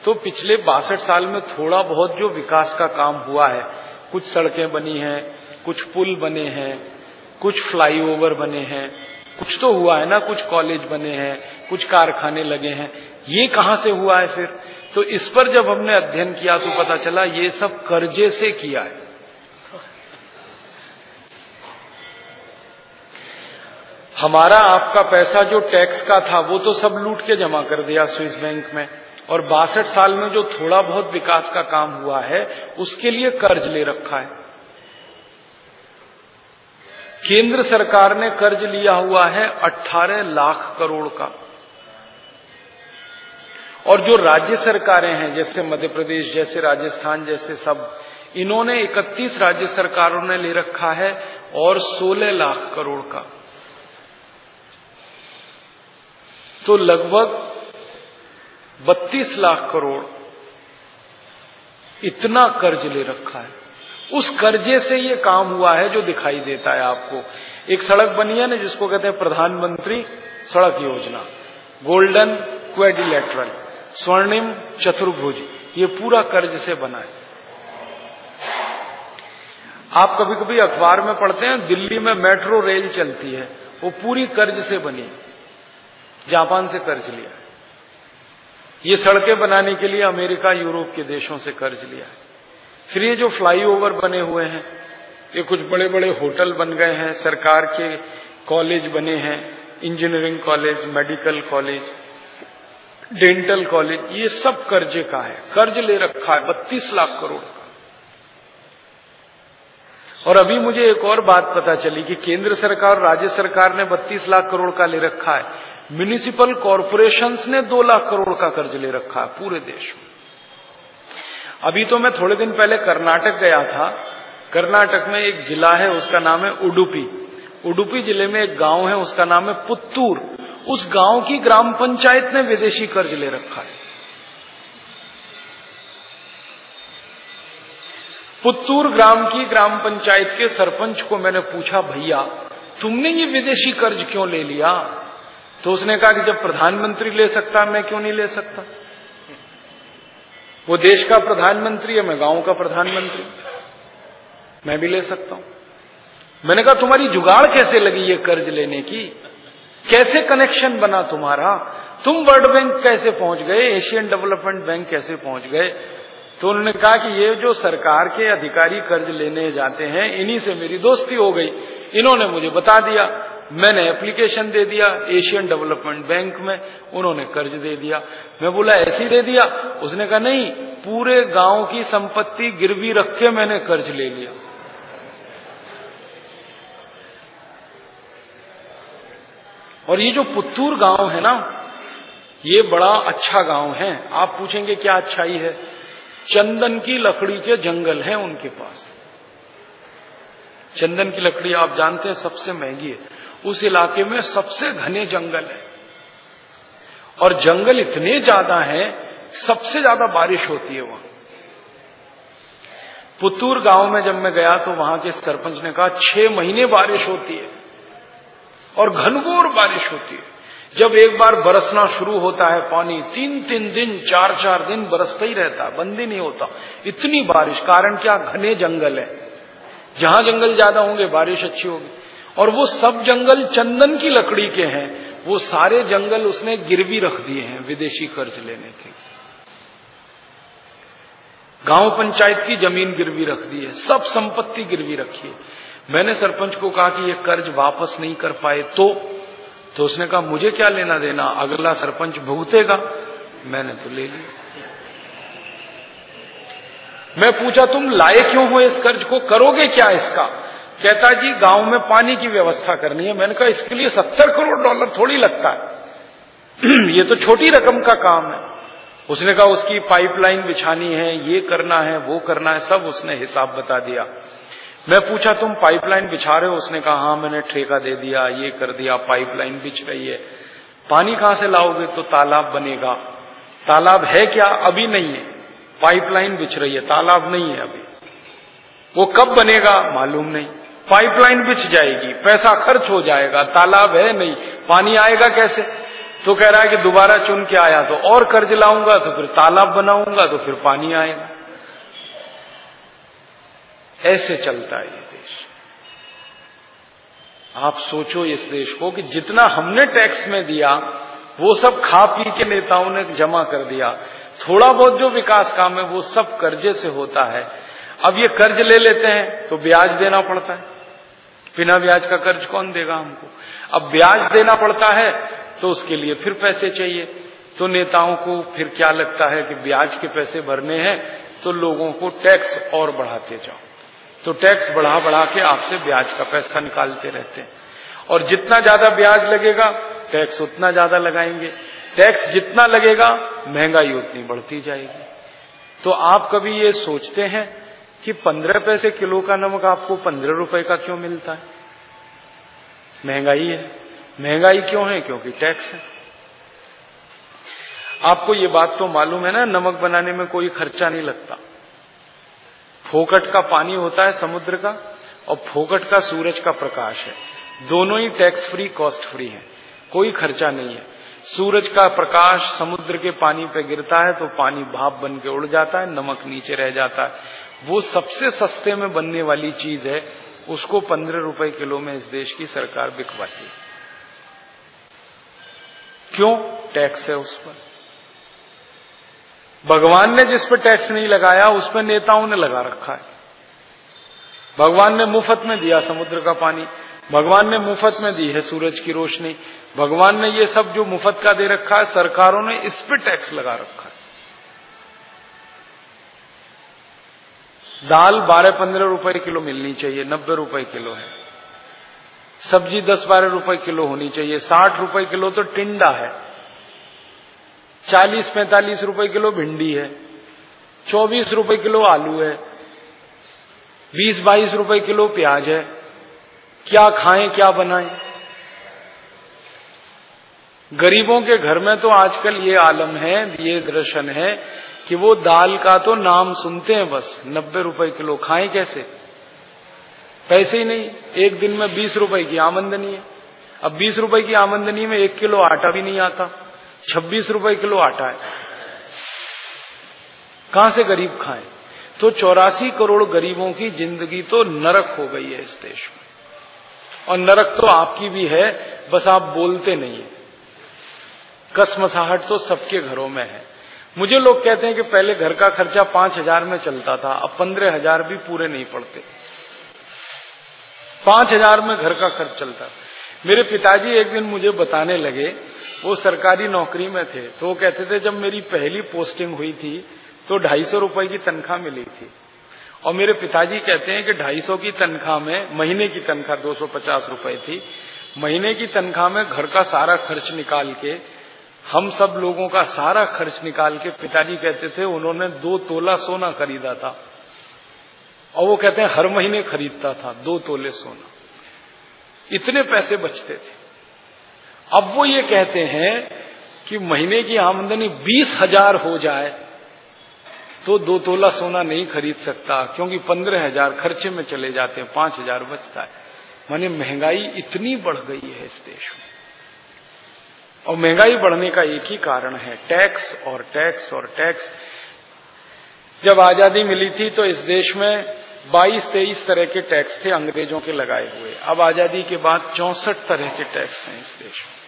तो पिछले बासठ साल में थोड़ा बहुत जो विकास का काम हुआ है, कुछ सड़कें बनी हैं, कुछ पुल बने हैं, कुछ फ्लाईओवर बने हैं, कुछ तो हुआ है ना, कुछ कॉलेज बने हैं, कुछ कारखाने लगे हैं, ये कहाँ से हुआ है फिर? तो इस पर जब हमने अध्ययन किया तो पता चला ये सब कर्जे से किया है। हमारा आपका पैसा जो टैक्स का था, वो तो सब लूट के जमा कर दिया स्विस बैंक में। और बासठ साल में जो थोड़ा बहुत विकास का काम हुआ है, उसके लिए कर्ज ले रखा है। केंद्र सरकार ने कर्ज लिया हुआ है 18 लाख करोड़ का। और जो राज्य सरकारें हैं, जैसे मध्य प्रदेश, जैसे राजस्थान, जैसे सब, इन्होंने 31 राज्य सरकारों ने ले रखा है और 16 लाख करोड़ का। तो लगभग 32 लाख करोड़ इतना कर्ज ले रखा है। उस कर्जे से ये काम हुआ है जो दिखाई देता है आपको। एक सड़क बनी है ना, जिसको कहते हैं प्रधानमंत्री सड़क योजना। गोल्डन क्वेडिलेटरल स्वर्णिम चतुर्भुज, ये पूरा कर्ज से बना है। आप कभी कभी अखबार में पढ़ते हैं, दिल्ली में मेट्रो रेल चलती है, वो पूरी कर्ज से बनी जापान से कर्ज लिया। है ये सड़कें बनाने के लिए अमेरिका, यूरोप के देशों से कर्ज लिया। है फिर ये जो फ्लाईओवर बने हुए हैं, ये कुछ बड़े बड़े होटल बन गए हैं, सरकार के कॉलेज बने हैं, engineering college, medical college, dental college, ये सब कर्जे का है। कर्ज ले रखा है, बत्तीस लाख करोड़ का। और अभी मुझे एक और बात पता चली कि केंद्र सरकार और राज्य सरकार ने 32 लाख करोड़ का ले रखा है। म्यूनिसिपल कॉरपोरेशंस ने 2 लाख करोड़ का कर्ज ले रखा है पूरे देश में। अभी तो मैं थोड़े दिन पहले कर्नाटक गया था। कर्नाटक में एक जिला है, उसका नाम है उडुपी। उडुपी ज़िले में एक गाँव है, उसका नाम है पुत्तूर। उस गाँव की ग्राम पंचायत ने विदेशी कर्ज ले रखा है। पुत्तूर ग्राम की ग्राम पंचायत के सरपंच को मैंने पूछा, भैया, तुमने ये विदेशी कर्ज क्यों ले लिया? तो उसने कहा कि जब प्रधानमंत्री ले सकता, मैं क्यों नहीं ले सकता? वो देश का प्रधानमंत्री है, मैं गाँव का प्रधानमंत्री, मैं भी ले सकता हूँ। मैंने कहा, तुम्हारी जुगाड़ कैसे लगी ये कर्ज लेने की? कैसे कनेक्शन बना तुम्हारा? तुम वर्ल्ड बैंक कैसे पहुँच गए? एशियन डेवलपमेंट बैंक कैसे पहुँच गए? तो उन्होंने कहा कि ये जो सरकार के अधिकारी कर्ज लेने जाते हैं, इन्हीं से मेरी दोस्ती हो गई। इन्होंने मुझे बता दिया, मैंने एप्लीकेशन दे दिया एशियन डेवलपमेंट बैंक में उन्होंने कर्ज दे दिया। मैं बोला, ऐसे दे दिया? उसने कहा, नहीं, पूरे गाँव की संपत्ति गिरवी रख के मैंने कर्ज ले लिया। और ये जो पुत्तूर गाँव है ना, ये बड़ा अच्छा गाँव है। आप पूछेंगे, क्या अच्छाई है? चंदन की लकड़ी के जंगल हैं उनके पास। चंदन की लकड़ी आप जानते हैं सबसे महँगी है। उस इलाके में सबसे घने जंगल है। और जंगल इतने ज़्यादा हैं, सबसे ज़्यादा बारिश होती है वहाँ। पुतूर गाँव में जब मैं गया तो वहाँ के सरपंच ने कहा, छह महीने बारिश होती है और घनघोर बारिश होती है। जब एक बार बरसना शुरू होता है पानी तीन तीन दिन चार चार दिन बरसता ही रहता है बंद ही नहीं होता। इतनी बारिश, कारण क्या? घने जंगल है। जहाँ जंगल ज़्यादा होंगे, बारिश अच्छी होगी। और वो सब जंगल चंदन की लकड़ी के हैं। वो सारे जंगल उसने गिरवी रख दिए हैं, विदेशी कर्ज लेने के गाँव पंचायत की ज़मीन गिरवी रख दी है, सब संपत्ति गिरवी रखी है। मैंने सरपंच को कहा कि ये कर्ज वापस नहीं कर पाए तो तो उसने कहा, मुझे क्या लेना देना? अगला सरपंच भुगतेगा। मैंने तो ले लिया। मैं पूछा, तुम लाए क्यों हो इस कर्ज को? करोगे क्या इसका? कहता, जी, गाँव में पानी की व्यवस्था करनी है। मैंने कहा, इसके लिए सत्तर करोड़ डॉलर थोड़ी लगता है। (clears throat) ये तो छोटी रकम का काम है। उसने कहा, उसकी पाइपलाइन बिछानी है, ये करना है, वो करना है। सब उसने हिसाब बता दिया। मैं पूछा, तुम पाइपलाइन बिछा रहे हो? उसने कहा हाँ मैंने ठेका दे दिया, ये कर दिया, पाइपलाइन बिछ रही है। पानी कहाँ से लाओगे तो तालाब बनेगा। तालाब है क्या? अभी नहीं है। पाइपलाइन बिछ रही है, तालाब नहीं है अभी। वो कब बनेगा? मालूम नहीं। पाइपलाइन बिछ जाएगी, पैसा खर्च हो जाएगा, तालाब है नहीं। पानी आएगा कैसे? तो कह रहा है कि, दोबारा चुन के आया तो और कर्ज लाऊँगा तो फिर तालाब बनाऊँगा तो फिर पानी आएगा। ऐसे चलता है ये देश। आप सोचो इस देश को कि जितना हमने टैक्स में दिया, वो सब खा पी के नेताओं ने जमा कर दिया। थोड़ा बहुत जो विकास काम है, वो सब कर्जे से होता है। अब ये कर्ज ले लेते हैं तो ब्याज देना पड़ता है। बिना ब्याज का कर्ज कौन देगा हमको? अब ब्याज देना पड़ता है तो उसके लिए फिर पैसे चाहिए। तो नेताओं को फिर क्या लगता है कि ब्याज के पैसे भरने हैं तो लोगों को टैक्स और बढ़ाते जाओ। तो टैक्स बढ़ा बढ़ा के आपसे ब्याज का पैसा निकालते रहते हैं। और जितना ज़्यादा ब्याज लगेगा टैक्स उतना ज़्यादा लगाएँगे। टैक्स जितना लगेगा, महँगाई उतनी बढ़ती जाएगी। तो आप कभी ये सोचते हैं कि पंद्रह पैसे किलो का नमक आपको पंद्रह रुपए का क्यों मिलता है? महँगाई है। महँगाई क्यों है? क्योंकि टैक्स है। आपको ये बात तो मालूम है ना, नमक बनाने में कोई खर्चा नहीं लगता। फोकट का पानी होता है समुद्र का और फोकट का सूरज का प्रकाश है। दोनों ही टैक्स फ्री कॉस्ट फ्री है। कोई खर्चा नहीं है। सूरज का प्रकाश समुद्र के पानी पे गिरता है तो पानी भाप बन के उड़ जाता है, नमक नीचे रह जाता है। वो सबसे सस्ते में बनने वाली चीज़ है, उसको पंद्रह रुपए किलो में इस देश की सरकार बिकवाती है। क्यों? टैक्स है उस पर। भगवान ने जिस पर टैक्स नहीं लगाया, उस पर नेताओं ने लगा रखा है। भगवान ने मुफ़्त में दिया समुद्र का पानी, भगवान ने मुफ़्त में दी है सूरज की रोशनी, भगवान ने ये सब जो मुफ़्त का दे रखा है, सरकारों ने इस पर टैक्स लगा रखा है। दाल बारह पंद्रह रुपए किलो मिलनी चाहिए, नब्बे रुपए किलो है। सब्ज़ी दस बारह रुपए किलो होनी चाहिए, साठ रुपए किलो तो टिंडा है। चालीस पैंतालीस रुपए किलो भिंडी है, चौबीस रुपए किलो आलू है, बीस बाईस रुपए किलो प्याज है। क्या खाएँ, क्या बनाएँ? गरीबों के घर में तो आजकल ये आलम है, ये दर्शन है कि वो दाल का तो नाम सुनते हैं बस, नब्बे रुपए किलो खाएँ कैसे? पैसे ही नहीं, एक दिन में बीस रुपए की आमंदनी है। अब बीस रुपए की आमंदनी में एक किलो आटा भी नहीं आता। छब्बीस रुपए किलो आटा है। कहाँ से गरीब खाएँ? तो चौरासी करोड़ गरीबों की ज़िंदगी तो नरक हो गई है इस देश में। और नरक तो आपकी भी है, बस आप बोलते नहीं है। कसमसाहट तो सबके घरों में है। मुझे लोग कहते हैं कि पहले घर का खर्चा पाँच हज़ार में चलता था, अब पंद्रह हज़ार भी पूरे नहीं पड़ते। पाँच हज़ार में घर का खर्च चलता। मेरे पिताजी एक दिन मुझे बताने लगे वो सरकारी नौकरी में थे तो वो कहते थे, जब मेरी पहली पोस्टिंग हुई थी तो ढाई सौ रुपए की तनख्वाह मिली थी। और मेरे पिताजी कहते हैं कि ढाई सौ की तनख्वाह में, महीने की तनख्वाह दो सौ पचास रुपए थी, महीने की तनख्वाह में घर का सारा खर्च निकाल के, हम सब लोगों का सारा खर्च निकाल के पिताजी कहते थे, उन्होंने दो तोला सोना खरीदा था। और वो कहते हैं, हर महीने खरीदता था, दो तोले सोना। इतने पैसे बचते थे। अब वो ये कहते हैं कि महीने की आमदनी बीस हज़ार हो जाए तो दो तोला सोना नहीं खरीद सकता, क्योंकि पंद्रह हज़ार खर्चे में चले जाते हैं, पाँच हज़ार बचता है। माने महँगाई इतनी बढ़ गई है इस देश में। और महँगाई बढ़ने का एक ही कारण है, टैक्स और टैक्स और टैक्स। जब आज़ादी मिली थी तो इस देश में 22-23 तरह के टैक्स थे अंग्रेज़ों के लगाए हुए। अब आज़ादी के बाद चौसठ तरह के टैक्स हैं इस देश में।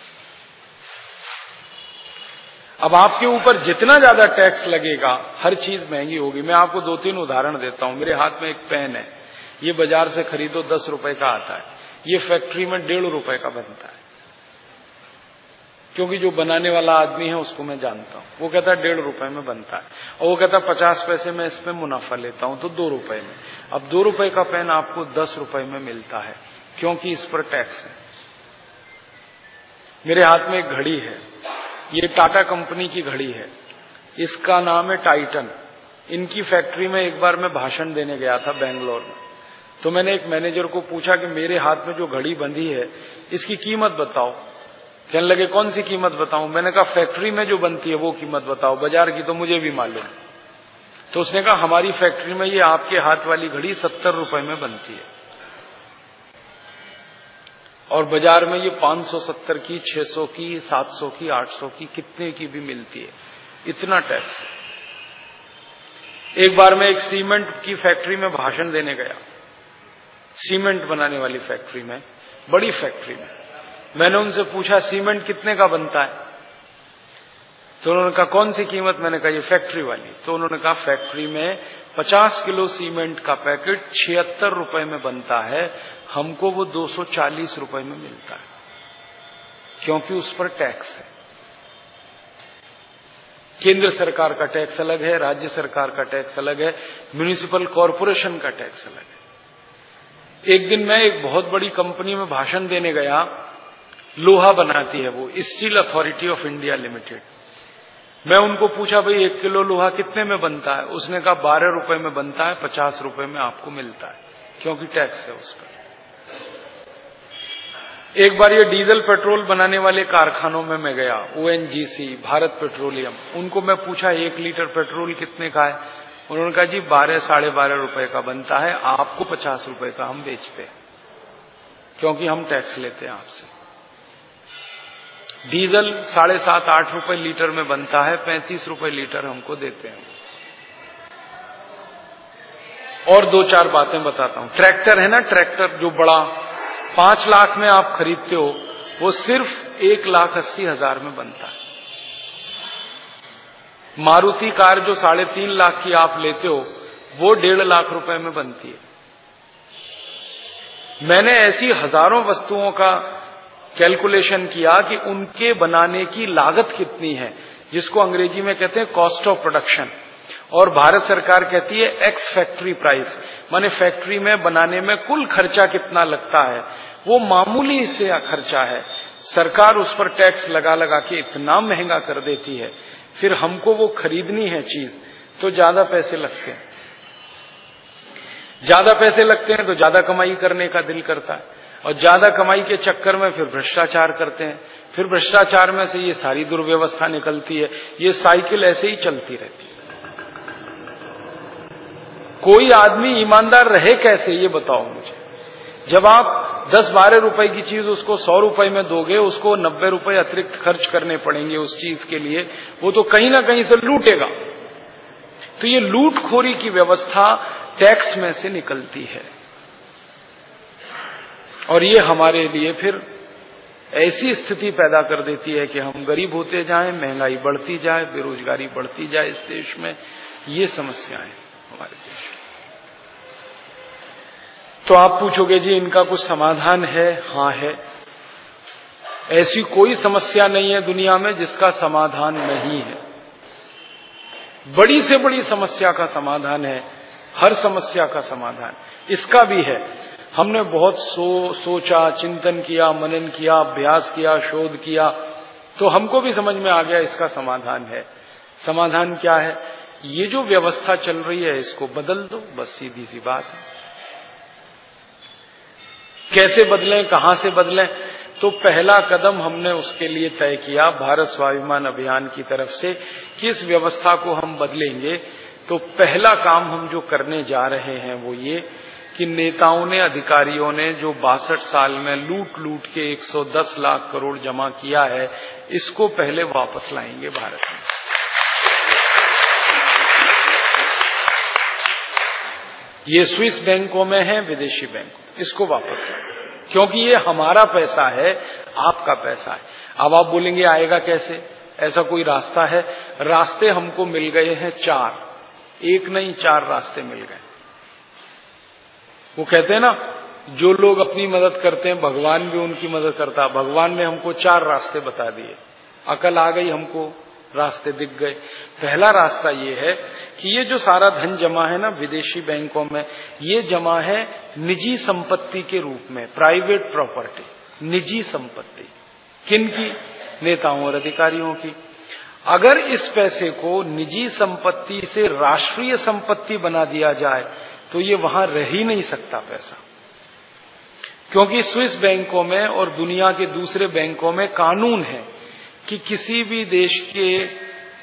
अब आपके ऊपर जितना ज़्यादा टैक्स लगेगा, हर चीज़ महँगी होगी। मैं आपको दो तीन उदाहरण देता हूँ। मेरे हाथ में एक पेन है। ये बाज़ार से खरीदो, दस रुपए का आता है। ये फैक्ट्री में डेढ़ रुपए का बनता है। क्योंकि जो बनाने वाला आदमी है, उसको मैं जानता हूँ। वो कहता है, डेढ़ रुपए में बनता है। और वो कहता है, पचास पैसे में इसमें मुनाफा लेता हूँ। तो दो रुपए में। अब दो रुपए का पेन आपको दस रुपए में मिलता है, क्योंकि इस पर टैक्स है। मेरे हाथ में एक घड़ी है। ये टाटा कंपनी की घड़ी है। इसका नाम है टाइटन। इनकी फैक्ट्री में एक बार मैं भाषण देने गया था बेंगलोर में। तो मैंने एक मैनेजर को पूछा कि मेरे हाथ में जो घड़ी बंधी है, इसकी कीमत बताओ। कहने लगे, कौन सी कीमत बताऊँ? मैंने कहा, फैक्ट्री में जो बनती है वो कीमत बताओ। बाज़ार की तो मुझे भी मालूम तो उसने कहा, हमारी फैक्ट्री में ये आपके हाथ वाली घड़ी सत्तर रुपए में बनती है। और बाज़ार में ये 570 की 600 की 700 की 800 की, कितने की भी मिलती है। इतना टैक्स है। एक बार मैं एक सीमेंट की फैक्ट्री में भाषण देने गया। सीमेंट बनाने वाली फैक्ट्री में, बड़ी फैक्ट्री में। मैंने उनसे पूछा, सीमेंट कितने का बनता है? तो उन्होंने कहा, कौन सी कीमत? मैंने कहा, ये फैक्ट्री वाली। तो उन्होंने कहा फैक्ट्री में 50 किलो सीमेंट का पैकेट छिहत्तर रुपए में बनता है। हमको वो 240 रुपए में मिलता है, क्योंकि उस पर टैक्स है। केंद्र सरकार का टैक्स अलग है, राज्य सरकार का टैक्स अलग है, म्यूनिसिपल कॉरपोरेशन का टैक्स अलग है। एक दिन मैं एक बहुत बड़ी कंपनी में भाषण देने गया, लोहा बनाती है वो, Steel Authority of India Limited. मैं उनको पूछा, भाई, एक किलो लोहा कितने में बनता है? उसने कहा, बारह रुपए में बनता है, पचास रुपए में आपको मिलता है, क्योंकि टैक्स है उस पर एक बार ये डीजल पेट्रोल बनाने वाले कारखानों में मैं गया ओएनजीसी भारत पेट्रोलियम। उनको मैं पूछा, एक लीटर पेट्रोल कितने का है? उन्होंने कहा, जी, बारह, साढ़े बारह रुपए का बनता है, आपको पचास रुपए का हम बेचते हैं, क्योंकि हम टैक्स लेते हैं आपसे। डीजल साढ़े सात, आठ रुपए लीटर में बनता है, पैंतीस रुपए लीटर हमको देते हैं। और दो चार बातें बताता हूँ। ट्रैक्टर है ना, ट्रैक्टर जो बड़ा पाँच लाख में आप खरीदते हो, वो सिर्फ़ एक लाख अस्सी हज़ार में बनता है। मारुति कार जो साढ़े तीन लाख की आप लेते हो, वो डेढ़ लाख रुपए में बनती है। मैंने ऐसी हज़ारों वस्तुओं का कैलकुलेशन किया कि उनके बनाने की लागत कितनी है, जिसको अंग्रेज़ी में कहते हैं कॉस्ट ऑफ़ प्रोडक्शन और भारत सरकार कहती है एक्स फैक्ट्री प्राइस माने फैक्ट्री में बनाने में कुल खर्चा कितना लगता है? वो मामूली से खर्चा है। सरकार उस पर टैक्स लगा लगा के इतना महँगा कर देती है। फिर हमको वो खरीदनी है चीज़ तो ज़्यादा पैसे लगते हैं। ज़्यादा पैसे लगते हैं तो ज़्यादा कमाई करने का दिल करता है। और ज़्यादा कमाई के चक्कर में फिर भ्रष्टाचार करते हैं। फिर भ्रष्टाचार में से ये सारी दुर्व्यवस्था निकलती है। ये साइकिल ऐसे ही चलती रहती है। कोई आदमी ईमानदार रहे कैसे, ये बताओ मुझे। जब आप दस बारह रुपए की चीज़ उसको सौ रुपए में दोगे, उसको नब्बे रुपए अतिरिक्त खर्च करने पड़ेंगे उस चीज़ के लिए, वो तो कहीं ना कहीं से लूटेगा। तो ये लूटखोरी की व्यवस्था टैक्स में से निकलती है। और ये हमारे लिए फिर ऐसी स्थिति पैदा कर देती है कि हम गरीब होते जाएँ, महँगाई बढ़ती जाए, बेरोजगारी बढ़ती जाए इस देश में, ये समस्याएँ हमारे देश में तो आप पूछोगे जी इनका कुछ समाधान है? हाँ है। ऐसी कोई समस्या नहीं है दुनिया में जिसका समाधान नहीं है। बड़ी से बड़ी समस्या का समाधान है हर समस्या का समाधान। इसका भी है। हमने बहुत सो, सोचा चिंतन किया मनन किया अभ्यास किया शोध किया तो हमको भी समझ में आ गया इसका समाधान है। समाधान क्या है? ये जो व्यवस्था चल रही है इसको बदल दो बस सीधी सी बात है। कैसे बदलें, कहाँ से बदलें? तो पहला कदम हमने उसके लिए तय किया भारत स्वाभिमान अभियान की तरफ़ से, किस व्यवस्था को हम बदलेंगे? तो पहला काम हम जो करने जा रहे हैं वो ये कि नेताओं ने, अधिकारियों ने जो बासठ साल में लूट लूट के 110 लाख करोड़ जमा किया है, इसको पहले वापस लाएँगे भारत में। ये स्विस बैंकों में है, विदेशी बैंकों इसको वापस। क्योंकि ये हमारा पैसा है, आपका पैसा है। अब आप बोलेंगे, आएगा कैसे? ऐसा कोई रास्ता है? रास्ते हमको मिल गए हैं चार। एक नहीं, चार रास्ते मिल गए। वो कहते हैं ना, जो लोग अपनी मदद करते हैं, भगवान भी उनकी मदद करता भगवान ने हमको चार रास्ते बता दिए। अकल आ गई हमको। रास्ते दिख गए। पहला रास्ता ये है कि ये जो सारा धन जमा है ना विदेशी बैंकों में, ये जमा है निजी संपत्ति के रूप में प्राइवेट प्रॉपर्टी निजी संपत्ति। किन की? नेताओं और अधिकारियों की। अगर इस पैसे को निजी संपत्ति से राष्ट्रीय संपत्ति बना दिया जाए तो ये वहाँ रह ही नहीं सकता पैसा। क्योंकि स्विस बैंकों में और दुनिया के दूसरे बैंकों में कानून है। कि किसी भी देश के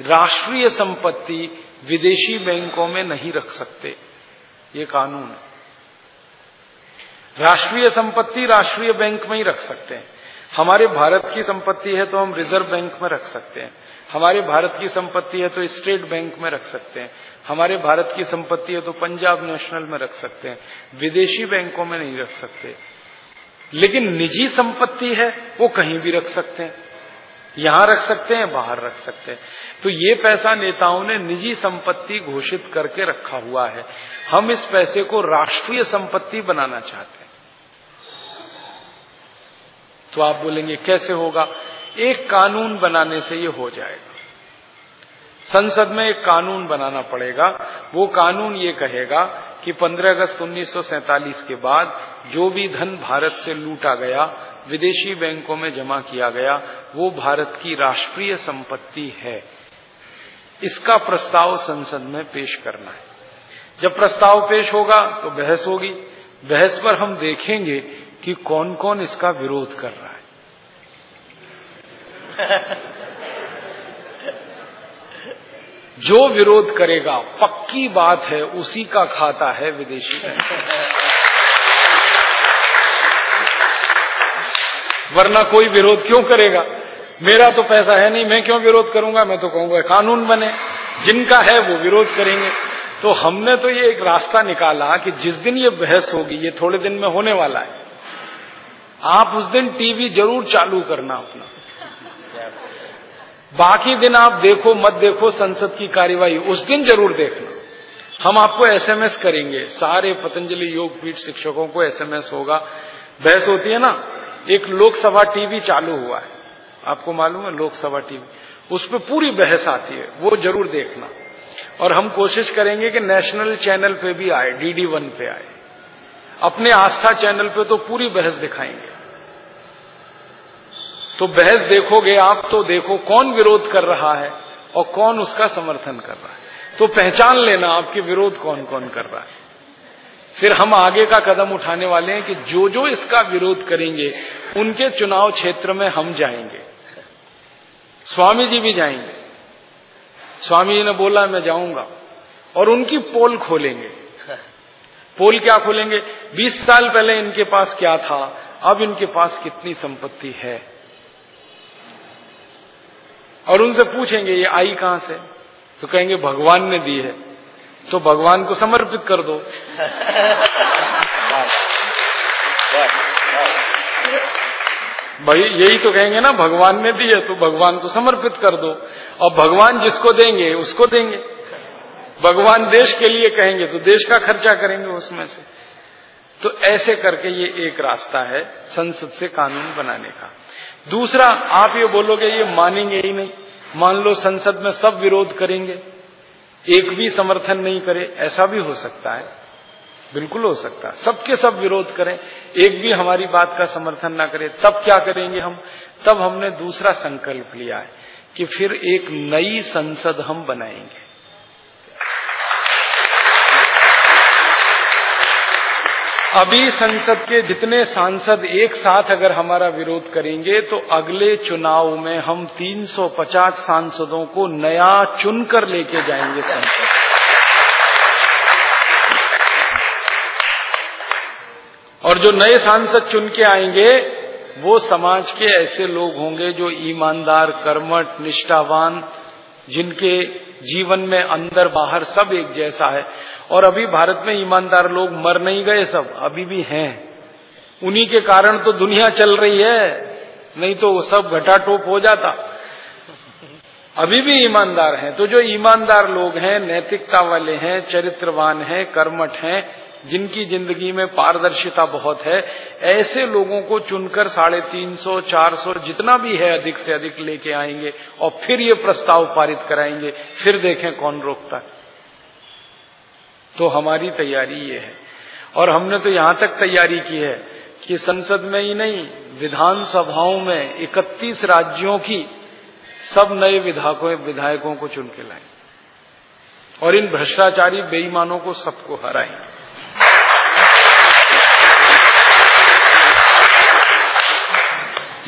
राष्ट्रीय संपत्ति विदेशी बैंकों में नहीं रख सकते। ये कानून राष्ट्रीय संपत्ति राष्ट्रीय बैंक में ही रख सकते हैं। हमारे भारत की संपत्ति है तो हम रिज़र्व बैंक में रख सकते हैं। हमारे भारत की संपत्ति है तो स्टेट बैंक में रख सकते हैं। हमारे भारत की संपत्ति है तो पंजाब नेशनल में रख सकते हैं। विदेशी बैंकों में नहीं रख सकते। लेकिन निजी संपत्ति है, वो कहीं भी रख सकते हैं। यहाँ रख सकते हैं, बाहर रख सकते हैं। तो ये पैसा नेताओं ने निजी संपत्ति घोषित करके रखा हुआ है। हम इस पैसे को राष्ट्रीय संपत्ति बनाना चाहते हैं। तो आप बोलेंगे, कैसे होगा? एक कानून बनाने से ये हो जाएगा। संसद में एक कानून बनाना पड़ेगा। वो कानून ये कहेगा कि 15 अगस्त 1947 के बाद जो भी धन भारत से लूटा गया विदेशी बैंकों में जमा किया गया, वो भारत की राष्ट्रीय संपत्ति है। इसका प्रस्ताव संसद में पेश करना है। जब प्रस्ताव पेश होगा तो बहस होगी। बहस पर हम देखेंगे कि कौन कौन इसका विरोध कर रहा है। जो विरोध करेगा, पक्की बात है, उसी का खाता है विदेशी बैंक। वरना कोई विरोध क्यों करेगा? मेरा तो पैसा है नहीं, मैं क्यों विरोध करूँगा? मैं तो कहूँगा कानून बने, जिनका है वो विरोध करेंगे। तो हमने तो ये एक रास्ता निकाला कि जिस दिन ये बहस होगी, ये थोड़े दिन में होने वाला है। आप उस दिन टीवी ज़रूर चालू करना अपना। बाकी दिन आप देखो, मत देखो, संसद की कार्यवाही, उस दिन ज़रूर देखना। हम आपको एसएमएस करेंगे। सारे पतंजलि योग पीठ शिक्षकों को एसएमएस होगा। बहस होती है ना? एक लोकसभा टीवी चालू हुआ है। आपको मालूम है, लोकसभा टीवी। उस पर पूरी बहस आती है, वो ज़रूर देखना। और हम कोशिश करेंगे कि नेशनल चैनल पे भी आए, डीडी वन पे आए। अपने आस्था चैनल पे तो पूरी बहस दिखाएँगे। तो बहस देखोगे आप तो देखो कौन विरोध कर रहा है और कौन उसका समर्थन कर रहा है। तो पहचान लेना आपके विरोध कौन कौन कर रहा है। फिर हम आगे का कदम उठाने वाले हैं कि जो जो इसका विरोध करेंगे, उनके चुनाव क्षेत्र में हम जाएँगे। स्वामी जी भी जाएँगे। स्वामी जी ने बोला, मैं जाऊँगा। और उनकी पोल खोलेंगे। पोल क्या खोलेंगे? 20 साल पहले इनके पास क्या था? अब इनके पास कितनी संपत्ति है? और उनसे पूछेंगे, ये आई कहाँ से? तो कहेंगे, भगवान ने दी है। तो भगवान को समर्पित कर दो। भाई, यही तो कहेंगे ना, भगवान ने दी है तो भगवान को समर्पित कर दो। और भगवान जिसको देंगे, उसको देंगे। भगवान देश के लिए कहेंगे तो देश का खर्चा करेंगे उसमें से। तो ऐसे करके ये एक रास्ता है, संसद से कानून बनाने का। दूसरा, आप ये बोलोगे, ये मानेंगे ही नहीं। मान लो संसद में सब विरोध करेंगे। एक भी समर्थन नहीं करे, ऐसा भी हो सकता है। बिल्कुल हो सकता है। सबके सब विरोध करें, एक भी हमारी बात का समर्थन ना करे, तब क्या करेंगे हम? तब हमने दूसरा संकल्प लिया है कि फिर एक नई संसद हम बनाएँगे। अभी संसद के जितने सांसद एक साथ अगर हमारा विरोध करेंगे तो अगले चुनाव में हम 350 सांसदों को नया चुनकर लेके जाएँगे संसद। और जो नए सांसद चुन के आएँगे, वो समाज के ऐसे लोग होंगे जो ईमानदार, कर्मठ, निष्ठावान, जिनके जीवन में अंदर बाहर सब एक जैसा है। और अभी भारत में ईमानदार लोग मर नहीं गए सब, अभी भी हैं। उन्हीं के कारण तो दुनिया चल रही है, नहीं तो सब घटाटोप हो जाता। अभी भी ईमानदार हैं। तो जो ईमानदार लोग हैं, नैतिकता वाले हैं, चरित्रवान हैं, कर्मठ हैं, जिनकी ज़िंदगी में पारदर्शिता बहुत है, ऐसे लोगों को चुनकर साढ़े तीन सौ, चार सौ जितना भी है अधिक से अधिक लेके आएँगे और फिर ये प्रस्ताव पारित कराएँगे। फिर देखें कौन रोकता है। तो हमारी तैयारी ये है। और हमने तो यहाँ तक तैयारी की है कि संसद में ही नहीं, विधानसभाओं में 31 राज्यों की सब नए विधायकों विधायकों को चुन के लाए। और इन भ्रष्टाचारी बेईमानों को सबको हराएँगे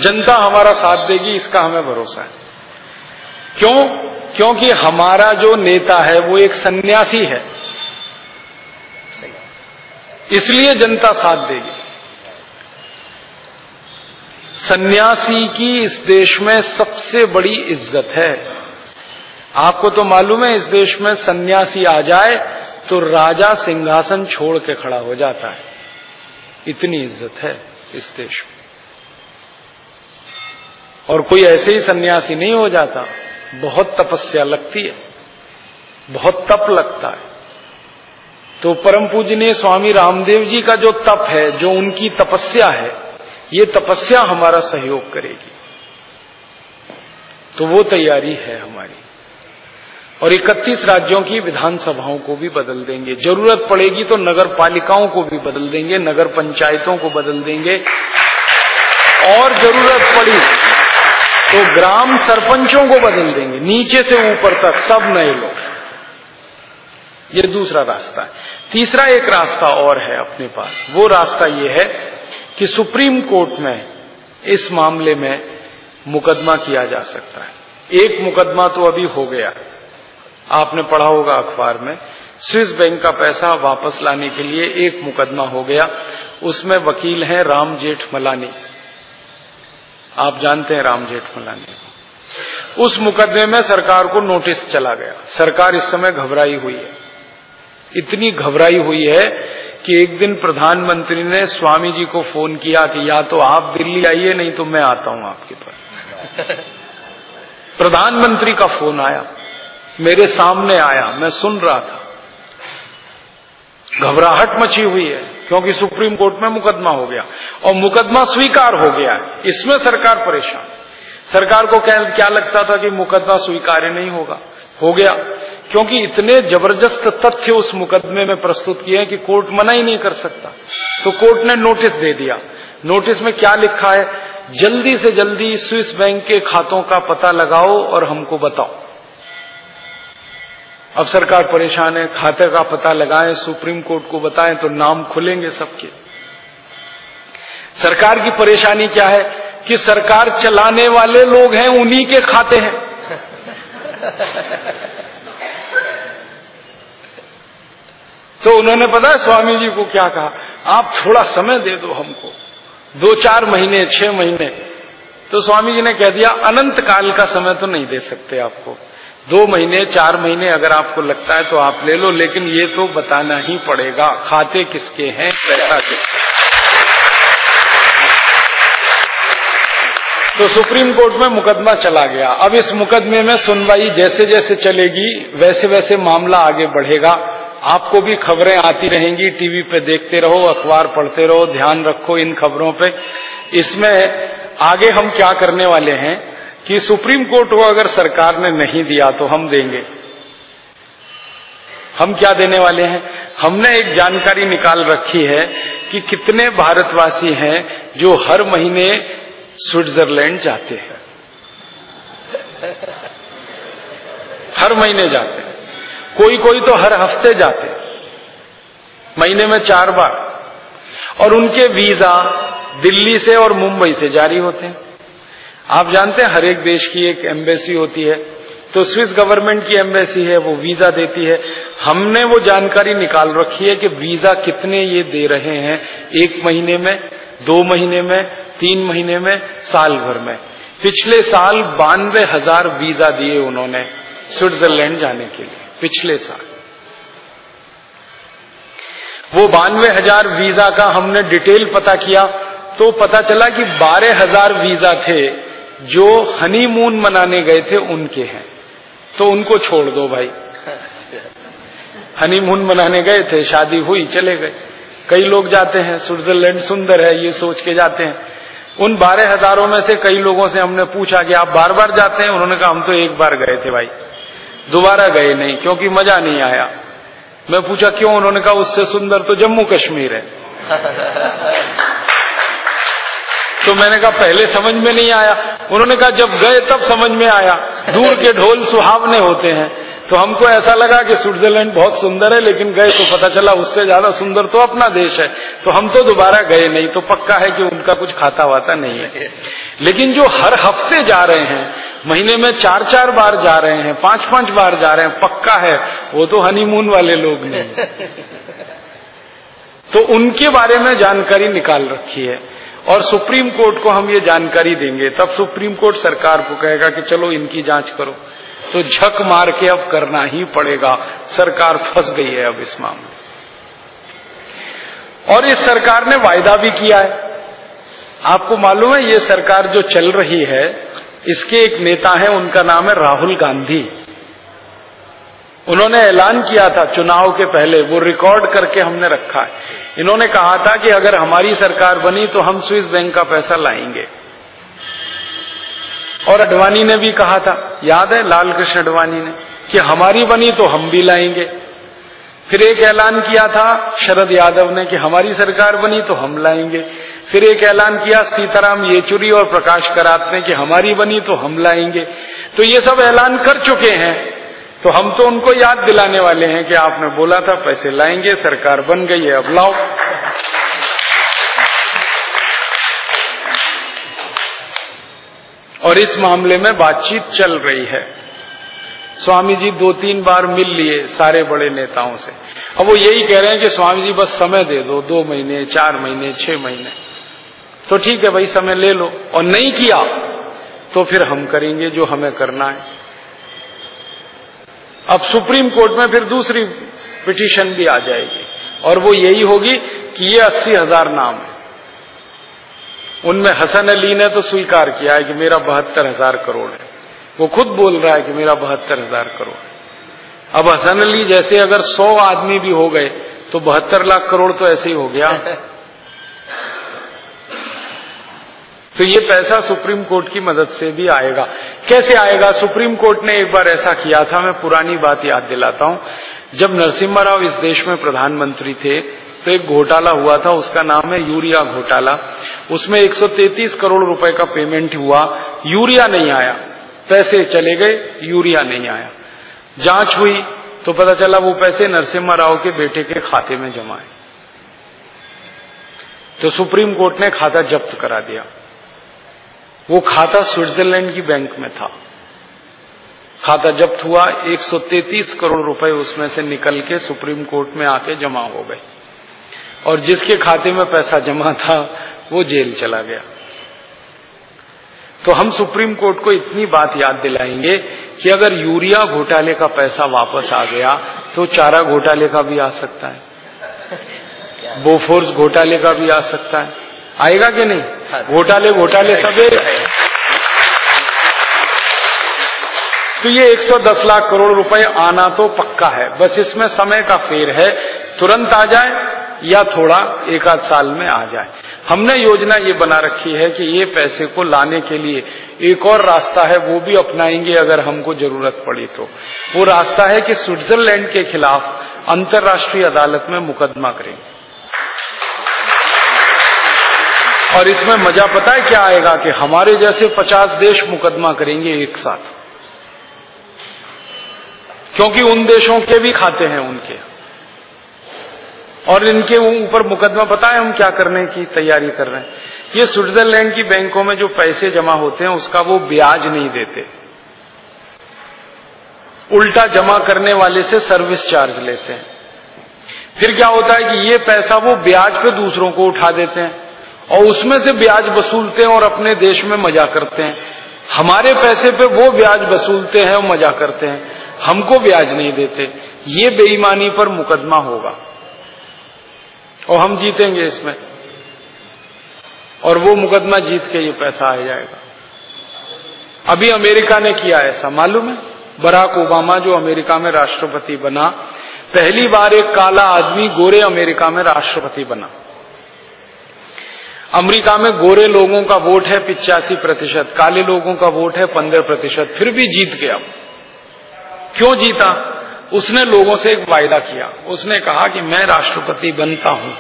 जनता हमारा साथ देगी, इसका हमें भरोसा है। क्यों? क्योंकि हमारा जो नेता है, वो एक सन्यासी है। इसलिए जनता साथ देगी। सन्यासी की इस देश में सबसे बड़ी इज़्ज़त है। आपको तो मालूम है, इस देश में सन्यासी आ जाए तो राजा सिंहासन छोड़ के खड़ा हो जाता है। इतनी इज़्ज़त है इस देश में। और कोई ऐसे ही सन्यासी नहीं हो जाता। बहुत तपस्या लगती है, बहुत तप लगता है। तो परम पूजनीय स्वामी रामदेव जी का जो तप है, जो उनकी तपस्या है, ये तपस्या हमारा सहयोग करेगी। तो वो तैयारी है हमारी। और 31 राज्यों की विधानसभाओं को भी बदल देंगे। ज़रूरत पड़ेगी तो नगर पालिकाओं को भी बदल देंगे, नगर पंचायतों को बदल देंगे। और ज़रूरत पड़ी तो ग्राम सरपंचों को बदल देंगे। नीचे से ऊपर तक सब नए लोग। ये दूसरा रास्ता है। तीसरा एक रास्ता और है अपने पास। वो रास्ता ये है कि सुप्रीम कोर्ट में इस मामले में मुकदमा किया जा सकता है। एक मुकदमा तो अभी हो गया। आपने पढ़ा होगा अखबार में, स्विस बैंक का पैसा वापस लाने के लिए एक मुकदमा हो गया। उसमें वकील हैं राम जेठ मलानी आप जानते हैं राम जेठ मलानी उस मुकदमे में सरकार को नोटिस चला गया। सरकार इस समय घबराई हुई है। इतनी घबराई हुई है कि एक दिन प्रधानमंत्री ने स्वामी जी को फ़ोन किया कि या तो आप दिल्ली आइए, नहीं तो मैं आता हूँ आपके पास। प्रधानमंत्री का फ़ोन आया, मेरे सामने आया, मैं सुन रहा था। घबराहट मची हुई है, क्योंकि सुप्रीम कोर्ट में मुकदमा हो गया, और मुकदमा स्वीकार हो गया इसमें सरकार परेशान। सरकार को क्या लगता था कि मुकदमा स्वीकार्य नहीं होगा? हो गया। क्योंकि इतने ज़बरदस्त तथ्य उस मुकदमे में प्रस्तुत किए हैं कि कोर्ट मना ही नहीं कर सकता। तो कोर्ट ने नोटिस दे दिया। नोटिस में क्या लिखा है? जल्दी से जल्दी स्विस बैंक के खातों का पता लगाओ और हमको बताओ। अब सरकार परेशान है। खाते का पता लगाएँ, सुप्रीम कोर्ट को बताएँ तो नाम खुलेंगे सबके। सरकार की परेशानी क्या है? कि सरकार चलाने वाले लोग हैं, उन्हीं के खाते हैं। (laughs) तो उन्होंने पता स्वामी जी को क्या कहा? आप थोड़ा समय दे दो हमको। दो चार महीने, छह महीने। तो स्वामी जी ने कह दिया, अनंत काल का समय तो नहीं दे सकते आपको। दो महीने, चार महीने अगर आपको लगता है तो आप ले लो, लेकिन ये तो बताना ही पड़ेगा, खाते किसके हैं, पैसा किसके तो सुप्रीम कोर्ट में मुकदमा चला गया। अब इस मुकदमे में सुनवाई जैसे जैसे चलेगी वैसे वैसे मामला आगे बढ़ेगा। आपको भी खबरें आती रहेंगी, टीवी पे देखते रहो, अखबार पढ़ते रहो, ध्यान रखो इन खबरों पे। इसमें आगे हम क्या करने वाले हैं कि सुप्रीम कोर्ट को अगर सरकार ने नहीं दिया तो हम देंगे। हम क्या देने वाले हैं? हमने एक जानकारी निकाल रखी है कि कितने भारतवासी हैं जो हर महीने स्विट्जरलैंड जाते हैं। हर महीने जाते हैं। कोई कोई तो हर हफ़्ते जाते महीने में चार बार। और उनके वीज़ा दिल्ली से और मुंबई से जारी होते हैं। आप जानते हैं, हर एक देश की एक एम्बेसी होती है। तो स्विस गवर्नमेंट की एम्बेसी है, वो वीज़ा देती है। हमने वो जानकारी निकाल रखी है कि वीज़ा कितने ये दे रहे हैं एक महीने में, दो महीने में, तीन महीने में, साल भर में। पिछले साल बानवे हज़ार वीज़ा दिए उन्होंने स्विट्जरलैंड जाने के लिए। पिछले साल। वो बानवे हज़ार वीज़ा का हमने डिटेल पता किया तो पता चला कि बारह हज़ार वीज़ा थे जो हनीमून मनाने गए थे उनके हैं। तो उनको छोड़ दो भाई। हनीमून मनाने गए थे, शादी हुई, चले गए। कई लोग जाते हैं, स्विट्जरलैंड सुंदर है, ये सोच के जाते हैं। उन बारह हज़ारों में से कई लोगों से हमने पूछा कि आप बार बार जाते हैं? उन्होंने कहा, हम तो एक बार गए थे भाई। दोबारा गए नहीं क्योंकि मज़ा नहीं आया। मैं पूछा क्यों? उन्होंने कहा उससे सुंदर तो जम्मू कश्मीर है। (laughs) तो मैंने कहा पहले समझ में नहीं आया। उन्होंने कहा जब गए तब समझ में आया। दूर के ढोल सुहावने होते हैं। तो हमको ऐसा लगा कि स्विट्जरलैंड बहुत सुंदर है, लेकिन गए तो पता चला उससे ज़्यादा सुंदर तो अपना देश है। तो हम तो दोबारा गए नहीं तो पक्का है कि उनका कुछ खाता वाता नहीं है। लेकिन जो हर हफ़्ते जा रहे हैं, महीने में चार चार बार जा रहे हैं पाँच पाँच बार जा रहे हैं, पक्का है, वो तो हनीमून वाले लोग नहीं तो उनके बारे में जानकारी निकाल रखी है, और सुप्रीम कोर्ट को हम ये जानकारी देंगे। तब सुप्रीम कोर्ट सरकार को कहेगा कि चलो इनकी जाँच करो। तो झक मार के अब करना ही पड़ेगा। सरकार फंस गई है अब इस मामले और इस सरकार ने वायदा भी किया है। आपको मालूम है, ये सरकार जो चल रही है, इसके एक नेता है, उनका नाम है राहुल गांधी। उन्होंने ऐलान किया था चुनाव के पहले, वो रिकॉर्ड करके हमने रखा है। इन्होंने कहा था कि अगर हमारी सरकार बनी तो हम स्विस बैंक का पैसा लाएँगे। और अडवाणी ने भी कहा था, याद है लाल कृष्ण अडवाणी ने, कि हमारी बनी तो हम भी लाएँगे। फिर एक ऐलान किया था शरद यादव ने कि हमारी सरकार बनी तो हम लाएँगे। फिर एक ऐलान किया सीताराम येचुरी और प्रकाश करात ने कि हमारी बनी तो हम लाएँगे। तो ये सब ऐलान कर चुके हैं। तो हम तो उनको याद दिलाने वाले हैं कि आपने बोला था पैसे लाएँगे, सरकार बन गई है, अब लाओ। और इस मामले में बातचीत चल रही है। स्वामी जी दो तीन बार मिल लिए सारे बड़े नेताओं से। अब वो यही कह रहे हैं कि स्वामी जी बस समय दे दो दो महीने, चार महीने, छह महीने। तो ठीक है भाई, समय ले लो। और नहीं किया तो फिर हम करेंगे जो हमें करना है। अब सुप्रीम कोर्ट में फिर दूसरी पिटीशन भी आ जाएगी। और वो यही होगी कि ये अस्सी हज़ार नाम है। उनमें हसन अली ने तो स्वीकार किया है कि मेरा बहत्तर हज़ार करोड़ है। वो खुद बोल रहा है कि मेरा बहत्तर हज़ार करोड़ है। अब हसन अली जैसे अगर सौ आदमी भी हो गए तो बहत्तर लाख करोड़ तो ऐसे ही हो गया। (laughs) तो ये पैसा सुप्रीम कोर्ट की मदद से भी आएगा। कैसे आएगा? सुप्रीम कोर्ट ने एक बार ऐसा किया था मैं पुरानी बात याद दिलाता हूँ। जब नरसिम्हा राव इस देश में प्रधानमंत्री थे तो एक घोटाला हुआ था, उसका नाम है यूरिया घोटाला। उसमें 133 करोड़ रुपए का पेमेंट हुआ, यूरिया नहीं आया। पैसे चले गए, यूरिया नहीं आया। जाँच हुई तो पता चला वो पैसे नरसिम्हा राव के बेटे के खाते में जमा है। तो सुप्रीम कोर्ट ने खाता जब्त करा दिया। वो खाता स्विट्जरलैंड की बैंक में था। खाता जब्त हुआ 133 करोड़ रुपए उसमें से निकल के सुप्रीम कोर्ट में आके जमा हो गए। और जिसके खाते में पैसा जमा था, वो जेल चला गया। तो हम सुप्रीम कोर्ट को इतनी बात याद दिलाएँगे कि अगर यूरिया घोटाले का पैसा वापस आ गया तो चारा घोटाले का भी आ सकता है। बोफोर्स घोटाले का भी आ सकता है। आएगा कि नहीं? घोटाले घोटाले सब तो ये 110 लाख करोड़ रुपए आना तो पक्का है। बस इसमें समय का फेर है। तुरंत आ जाए या थोड़ा एक आध साल में आ जाए। हमने योजना ये बना रखी है कि ये पैसे को लाने के लिए एक और रास्ता है, वो भी अपनाएँगे अगर हमको ज़रूरत पड़ी तो। वो रास्ता है कि स्विट्जरलैंड के खिलाफ अंतर्राष्ट्रीय अदालत में मुकदमा करेंगे और इसमें मज़ा पता है क्या आएगा कि हमारे जैसे पचास देश मुकदमा करेंगे एक साथ। क्योंकि उन देशों के भी खाते हैं उनके। और इनके ऊपर मुकदमा बताए हम क्या करने की तैयारी कर रहे हैं। ये स्विट्जरलैंड की बैंकों में जो पैसे जमा होते हैं, उसका वो ब्याज नहीं देते। उल्टा जमा करने वाले से सर्विस चार्ज लेते हैं। फिर क्या होता है कि ये पैसा वो ब्याज पे दूसरों को उठा देते हैं और उसमें से ब्याज वसूलते हैं और अपने देश में मज़ा करते हैं। हमारे पैसे पे वो ब्याज वसूलते हैं और मज़ा करते हैं। हमको ब्याज नहीं देते। ये बेईमानी पर मुकदमा होगा। और हम जीतेंगे इसमें। और वो मुकदमा जीत के ये पैसा आ जाएगा। अभी अमेरिका ने किया ऐसा, मालूम है? बराक ओबामा, जो अमेरिका में राष्ट्रपति बना, पहली बार एक काला आदमी गोरे अमेरिका में राष्ट्रपति बना। अमेरिका में गोरे लोगों का वोट है पिचासी प्रतिशत, काले लोगों का वोट है पंद्रह प्रतिशत, फिर भी जीत गया। क्यों जीता? उसने लोगों से एक वायदा किया। उसने कहा कि मैं राष्ट्रपति बनता हूँ।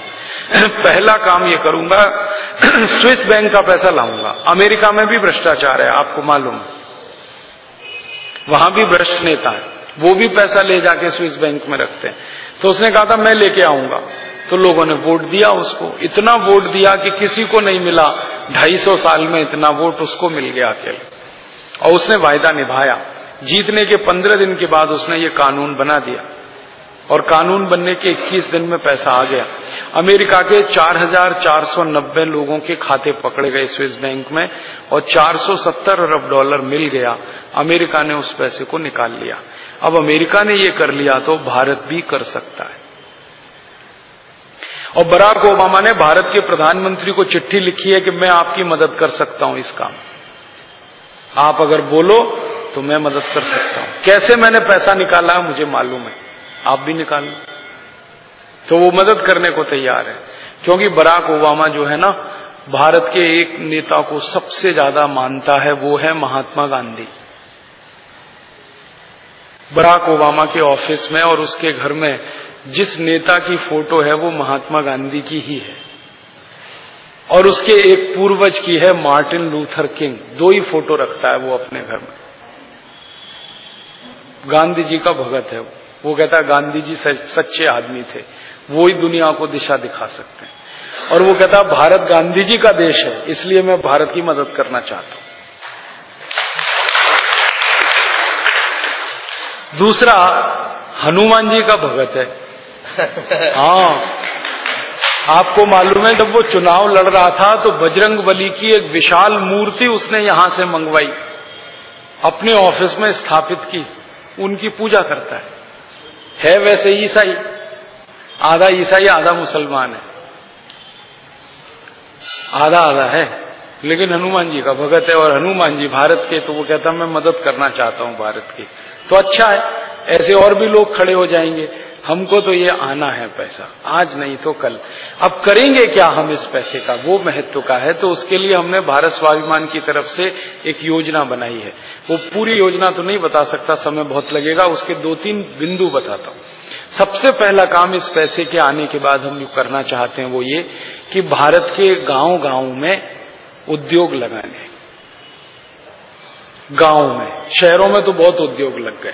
(clears throat) पहला काम ये करूँगा, (clears throat) स्विस बैंक का पैसा लाऊँगा। अमेरिका में भी भ्रष्टाचार है, आपको मालूम वहाँ भी भ्रष्ट नेता है। वो भी पैसा ले जाके स्विस बैंक में रखते हैं। तो उसने कहा था, मैं लेके आऊँगा। तो लोगों ने वोट दिया उसको। इतना वोट दिया कि किसी को नहीं मिला। ढाई सौ साल में इतना वोट उसको मिल गया अकेले और उसने वायदा निभाया। जीतने के पंद्रह दिन के बाद उसने ये कानून बना दिया। और कानून बनने के 21 दिन में पैसा आ गया। अमेरिका के 4,490 लोगों के खाते पकड़े गए स्विस बैंक में और 470 अरब डॉलर मिल गया। अमेरिका ने उस पैसे को निकाल लिया। अब अमेरिका ने ये कर लिया तो भारत भी कर सकता है। और बराक ओबामा ने भारत के प्रधानमंत्री को चिट्ठी लिखी है कि मैं आपकी मदद कर सकता हूँ इस काम। आप अगर बोलो तो मैं मदद कर सकता हूँ। कैसे मैंने पैसा निकाला मुझे मालूम है। आप भी निकाल तो वो मदद करने को तैयार है। क्योंकि बराक ओबामा जो है ना, भारत के एक नेता को सबसे ज़्यादा मानता है, वो है महात्मा गांधी। बराक ओबामा के ऑफ़िस में और उसके घर में जिस नेता की फ़ोटो है, वो महात्मा गांधी की ही है। और उसके एक पूर्वज की है, मार्टिन लूथर किंग। दो ही फ़ोटो रखता है वो अपने घर में। गांधी जी का भगत है वो। कहता है गांधी जी सच्चे आदमी थे। वो ही दुनिया को दिशा दिखा सकते हैं। और वो कहता भारत गांधी जी का देश है इसलिए मैं भारत की मदद करना चाहता हूँ। दूसरा हनुमान जी का भगत है। (laughs) हाँ। आपको मालूम है जब वो चुनाव लड़ रहा था तो बजरंग बली की एक विशाल मूर्ति उसने यहाँ से मंगवाई। अपने ऑफ़िस में स्थापित की। उनकी पूजा करता है। है वैसे ईसाई। आधा ईसाई, आधा मुसलमान है। आधा आधा है। लेकिन हनुमान जी का भगत है और हनुमान जी भारत के तो वो कहता मैं मदद करना चाहता हूँ भारत की। तो अच्छा है, ऐसे और भी लोग खड़े हो जाएँगे। हमको तो ये आना है पैसा। आज नहीं तो कल। अब करेंगे क्या हम इस पैसे का? वो महत्व का है। तो उसके लिए हमने भारत स्वाभिमान की तरफ़ से एक योजना बनाई है। वो पूरी योजना तो नहीं बता सकता, समय बहुत लगेगा। उसके दो तीन बिंदु बताता हूँ। सबसे पहला काम इस पैसे के आने के बाद हम जो करना चाहते हैं वो ये कि भारत के गाँव गाँव में उद्योग लगाने। गाँव में। शहरों में तो बहुत उद्योग लग गए।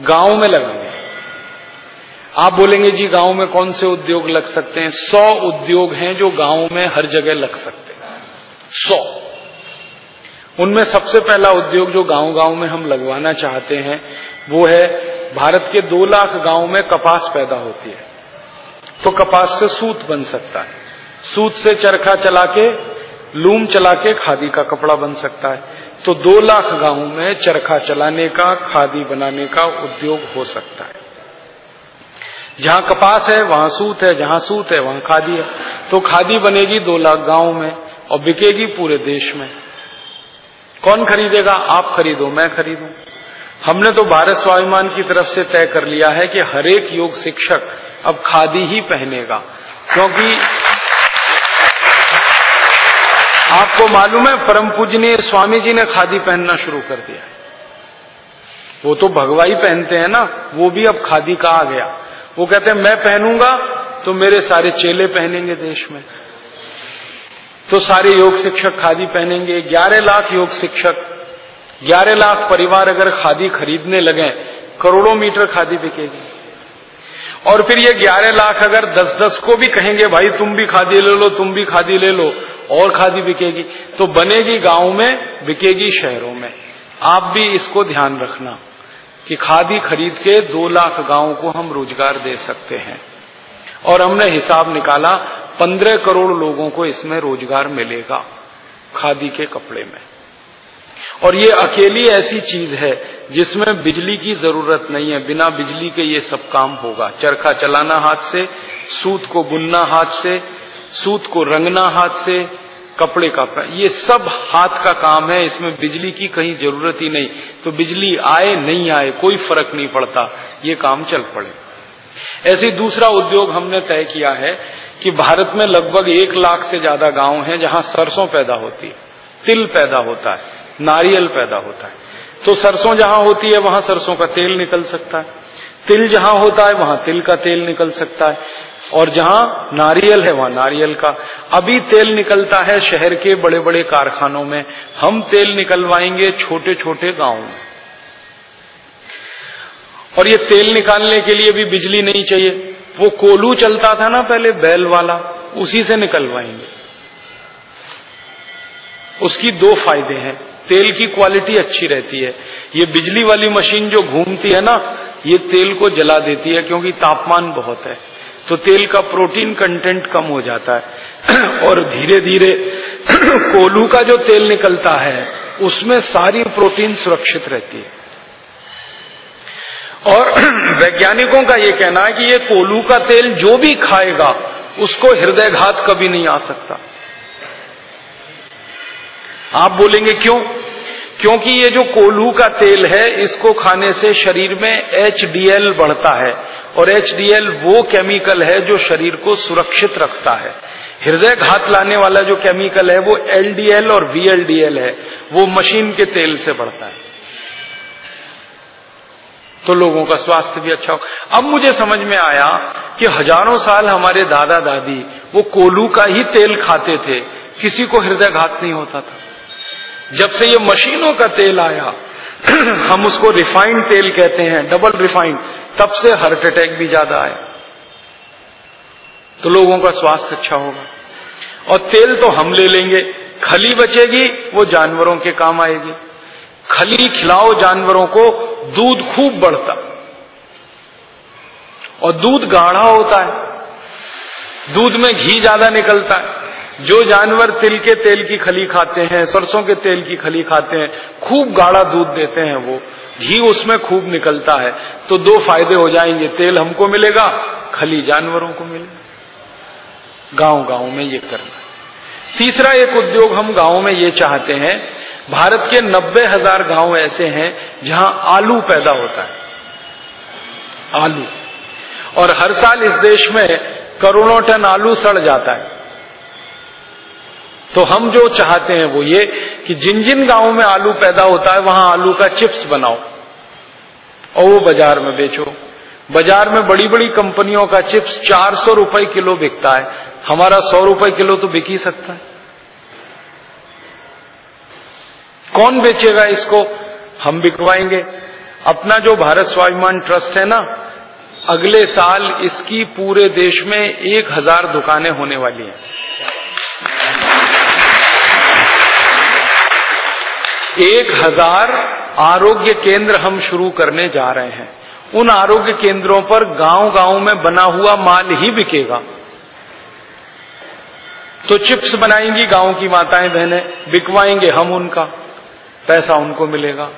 गाँव में लगाने। आप बोलेंगे, जी, गाँव में कौन से उद्योग लग सकते हैं? सौ उद्योग हैं जो गाँव में हर जगह लग सकते हैं। सौ। उनमें सबसे पहला उद्योग जो गाँव गाँव में हम लगवाना चाहते हैं, वो है भारत के दो लाख गाँव में कपास पैदा होती है। तो कपास से सूत बन सकता है। सूत से चरखा चला के, लूम चला के खादी का कपड़ा बन सकता है। तो दो लाख गाँव में चरखा चलाने का, खादी बनाने का उद्योग हो सकता है। जहाँ कपास है, वहाँ सूत है, जहाँ सूत है, वहाँ खादी है। तो खादी बनेगी दो लाख गाँव में और बिकेगी पूरे देश में। कौन खरीदेगा? आप खरीदो, मैं खरीदू। हमने तो भारत स्वाभिमान की तरफ़ से तय कर लिया है कि हरेक योग शिक्षक अब खादी ही पहनेगा, क्योंकि आपको मालूम है, परम पूजनीय स्वामी जी ने खादी पहनना शुरू कर दिया। वो तो भगवाई पहनते हैं ना, वो भी अब खादी का आ गया। वो कहते हैं, मैं पहनूँगा तो मेरे सारे चेले पहनेंगे देश में। तो सारे योग शिक्षक खादी पहनेंगे, ग्यारह लाख योग शिक्षक, ग्यारह लाख परिवार अगर खादी खरीदने लगे, करोड़ों मीटर खादी बिकेगी। और फिर ये ग्यारह लाख अगर दस दस को भी कहेंगे, भाई, तुम भी खादी ले लो, तुम भी खादी ले लो, और खादी बिकेगी। तो बनेगी गाँव में, बिकेगी शहरों में। आप भी इसको ध्यान रखना। कि खादी खरीद के दो लाख गाँवों को हम रोज़गार दे सकते हैं। और हमने हिसाब निकाला, पंद्रह करोड़ लोगों को इसमें रोज़गार मिलेगा खादी के कपड़े में। और ये अकेली ऐसी चीज़ है जिसमें बिजली की ज़रूरत नहीं है। बिना बिजली के ये सब काम होगा। चरखा चलाना हाथ से, सूत को बुनना हाथ से, सूत को रंगना हाथ से कपड़े का ये सब हाथ का काम है, इसमें बिजली की कहीं ज़रूरत ही नहीं। तो बिजली आए, नहीं आए, कोई फ़र्क नहीं पड़ता, ये काम चल पड़े। ऐसे दूसरा उद्योग हमने तय किया है कि भारत में लगभग एक लाख से ज़्यादा गाँव हैं जहाँ सरसों पैदा होती है, तिल पैदा होता है, नारियल पैदा होता है। तो सरसों जहाँ होती है, वहाँ सरसों का तेल निकल सकता है। तिल जहाँ होता है, वहाँ तिल का तेल निकल सकता है। और जहाँ नारियल है, वहाँ नारियल का। अभी तेल निकलता है शहर के बड़े बड़े कारखानों में। हम तेल निकलवाएँगे छोटे छोटे गाँव में। और ये तेल निकालने के लिए भी बिजली नहीं चाहिए। वो कोलू चलता था ना पहले, बैल वाला, उसी से निकलवाएँगे। उसकी दो फ़ायदे हैं। तेल की क्वालिटी अच्छी रहती है। ये बिजली वाली मशीन जो घूमती है ना ये तेल को जला देती है क्योंकि तापमान बहुत है। तो तेल का प्रोटीन कंटेंट कम हो जाता है। (clears throat) और धीरे धीरे (clears throat) कोलू का जो तेल निकलता है, उसमें सारी प्रोटीन सुरक्षित रहती है। और (clears throat) वैज्ञानिकों का ये कहना है कि ये कोलू का तेल जो भी खाएगा, उसको हृदयघात कभी नहीं आ सकता। आप बोलेंगे, क्यों? क्योंकि ये जो कोल्हू का तेल है, इसको खाने से शरीर में एचडीएल बढ़ता है और एचडीएल वो केमिकल है जो शरीर को सुरक्षित रखता है। हृदय घात लाने वाला जो केमिकल है वो एलडीएल और वीएलडीएल है, वो मशीन के तेल से बढ़ता है। तो लोगों का स्वास्थ्य भी अच्छा हो। अब मुझे समझ में आया कि हज़ारों साल हमारे दादा दादी वो कोलू का ही तेल खाते थे, किसी को हृदय घात नहीं होता था। जब से ये मशीनों का तेल आया, (clears throat) हम उसको रिफाइंड तेल कहते हैं डबल रिफाइंड तब से हार्ट अटैक भी ज़्यादा आया। तो लोगों का स्वास्थ्य अच्छा होगा। और तेल तो हम ले लेंगे, खली बचेगी, वो जानवरों के काम आएगी। खली खिलाओ जानवरों को, दूध खूब बढ़ता। और दूध गाढ़ा होता है, दूध में घी ज़्यादा निकलता है। जो जानवर तिल के तेल की खली खाते हैं, सरसों के तेल की खली खाते हैं, खूब गाढ़ा दूध देते हैं वो, घी उसमें खूब निकलता है तो दो फ़ायदे हो जाएँगे, तेल हमको मिलेगा, खली जानवरों को मिलेगा। गाँव गाँव में ये करना तीसरा एक उद्योग हम गाँव में ये चाहते हैं, भारत के नब्बे हज़ार गाँव ऐसे हैं जहाँ आलू पैदा होता है। आलू। और हर साल इस देश में करोड़ों टन आलू सड़ जाता है। तो हम जो चाहते हैं वो ये कि जिन जिन गाँवों में आलू पैदा होता है, वहाँ आलू का चिप्स बनाओ और वो बाज़ार में बेचो। बाज़ार में बड़ी बड़ी कंपनियों का चिप्स चार सौ रुपए किलो बिकता है। हमारा सौ रुपए किलो तो बिक ही सकता है। कौन बेचेगा इसको? हम बिकवाएँगे। अपना जो भारत स्वाभिमान ट्रस्ट है ना, अगले साल इसकी पूरे देश में एक हज़ार दुकानें होने वाली हैं। एक हज़ार आरोग्य केंद्र हम शुरू करने जा रहे हैं। उन आरोग्य केंद्रों पर गाँव गाँव में बना हुआ माल ही बिकेगा। तो चिप्स बनाएँगी गाँव की माताएँ बहनें, बिकवाएँगे हम उनका, पैसा उनको मिलेगा।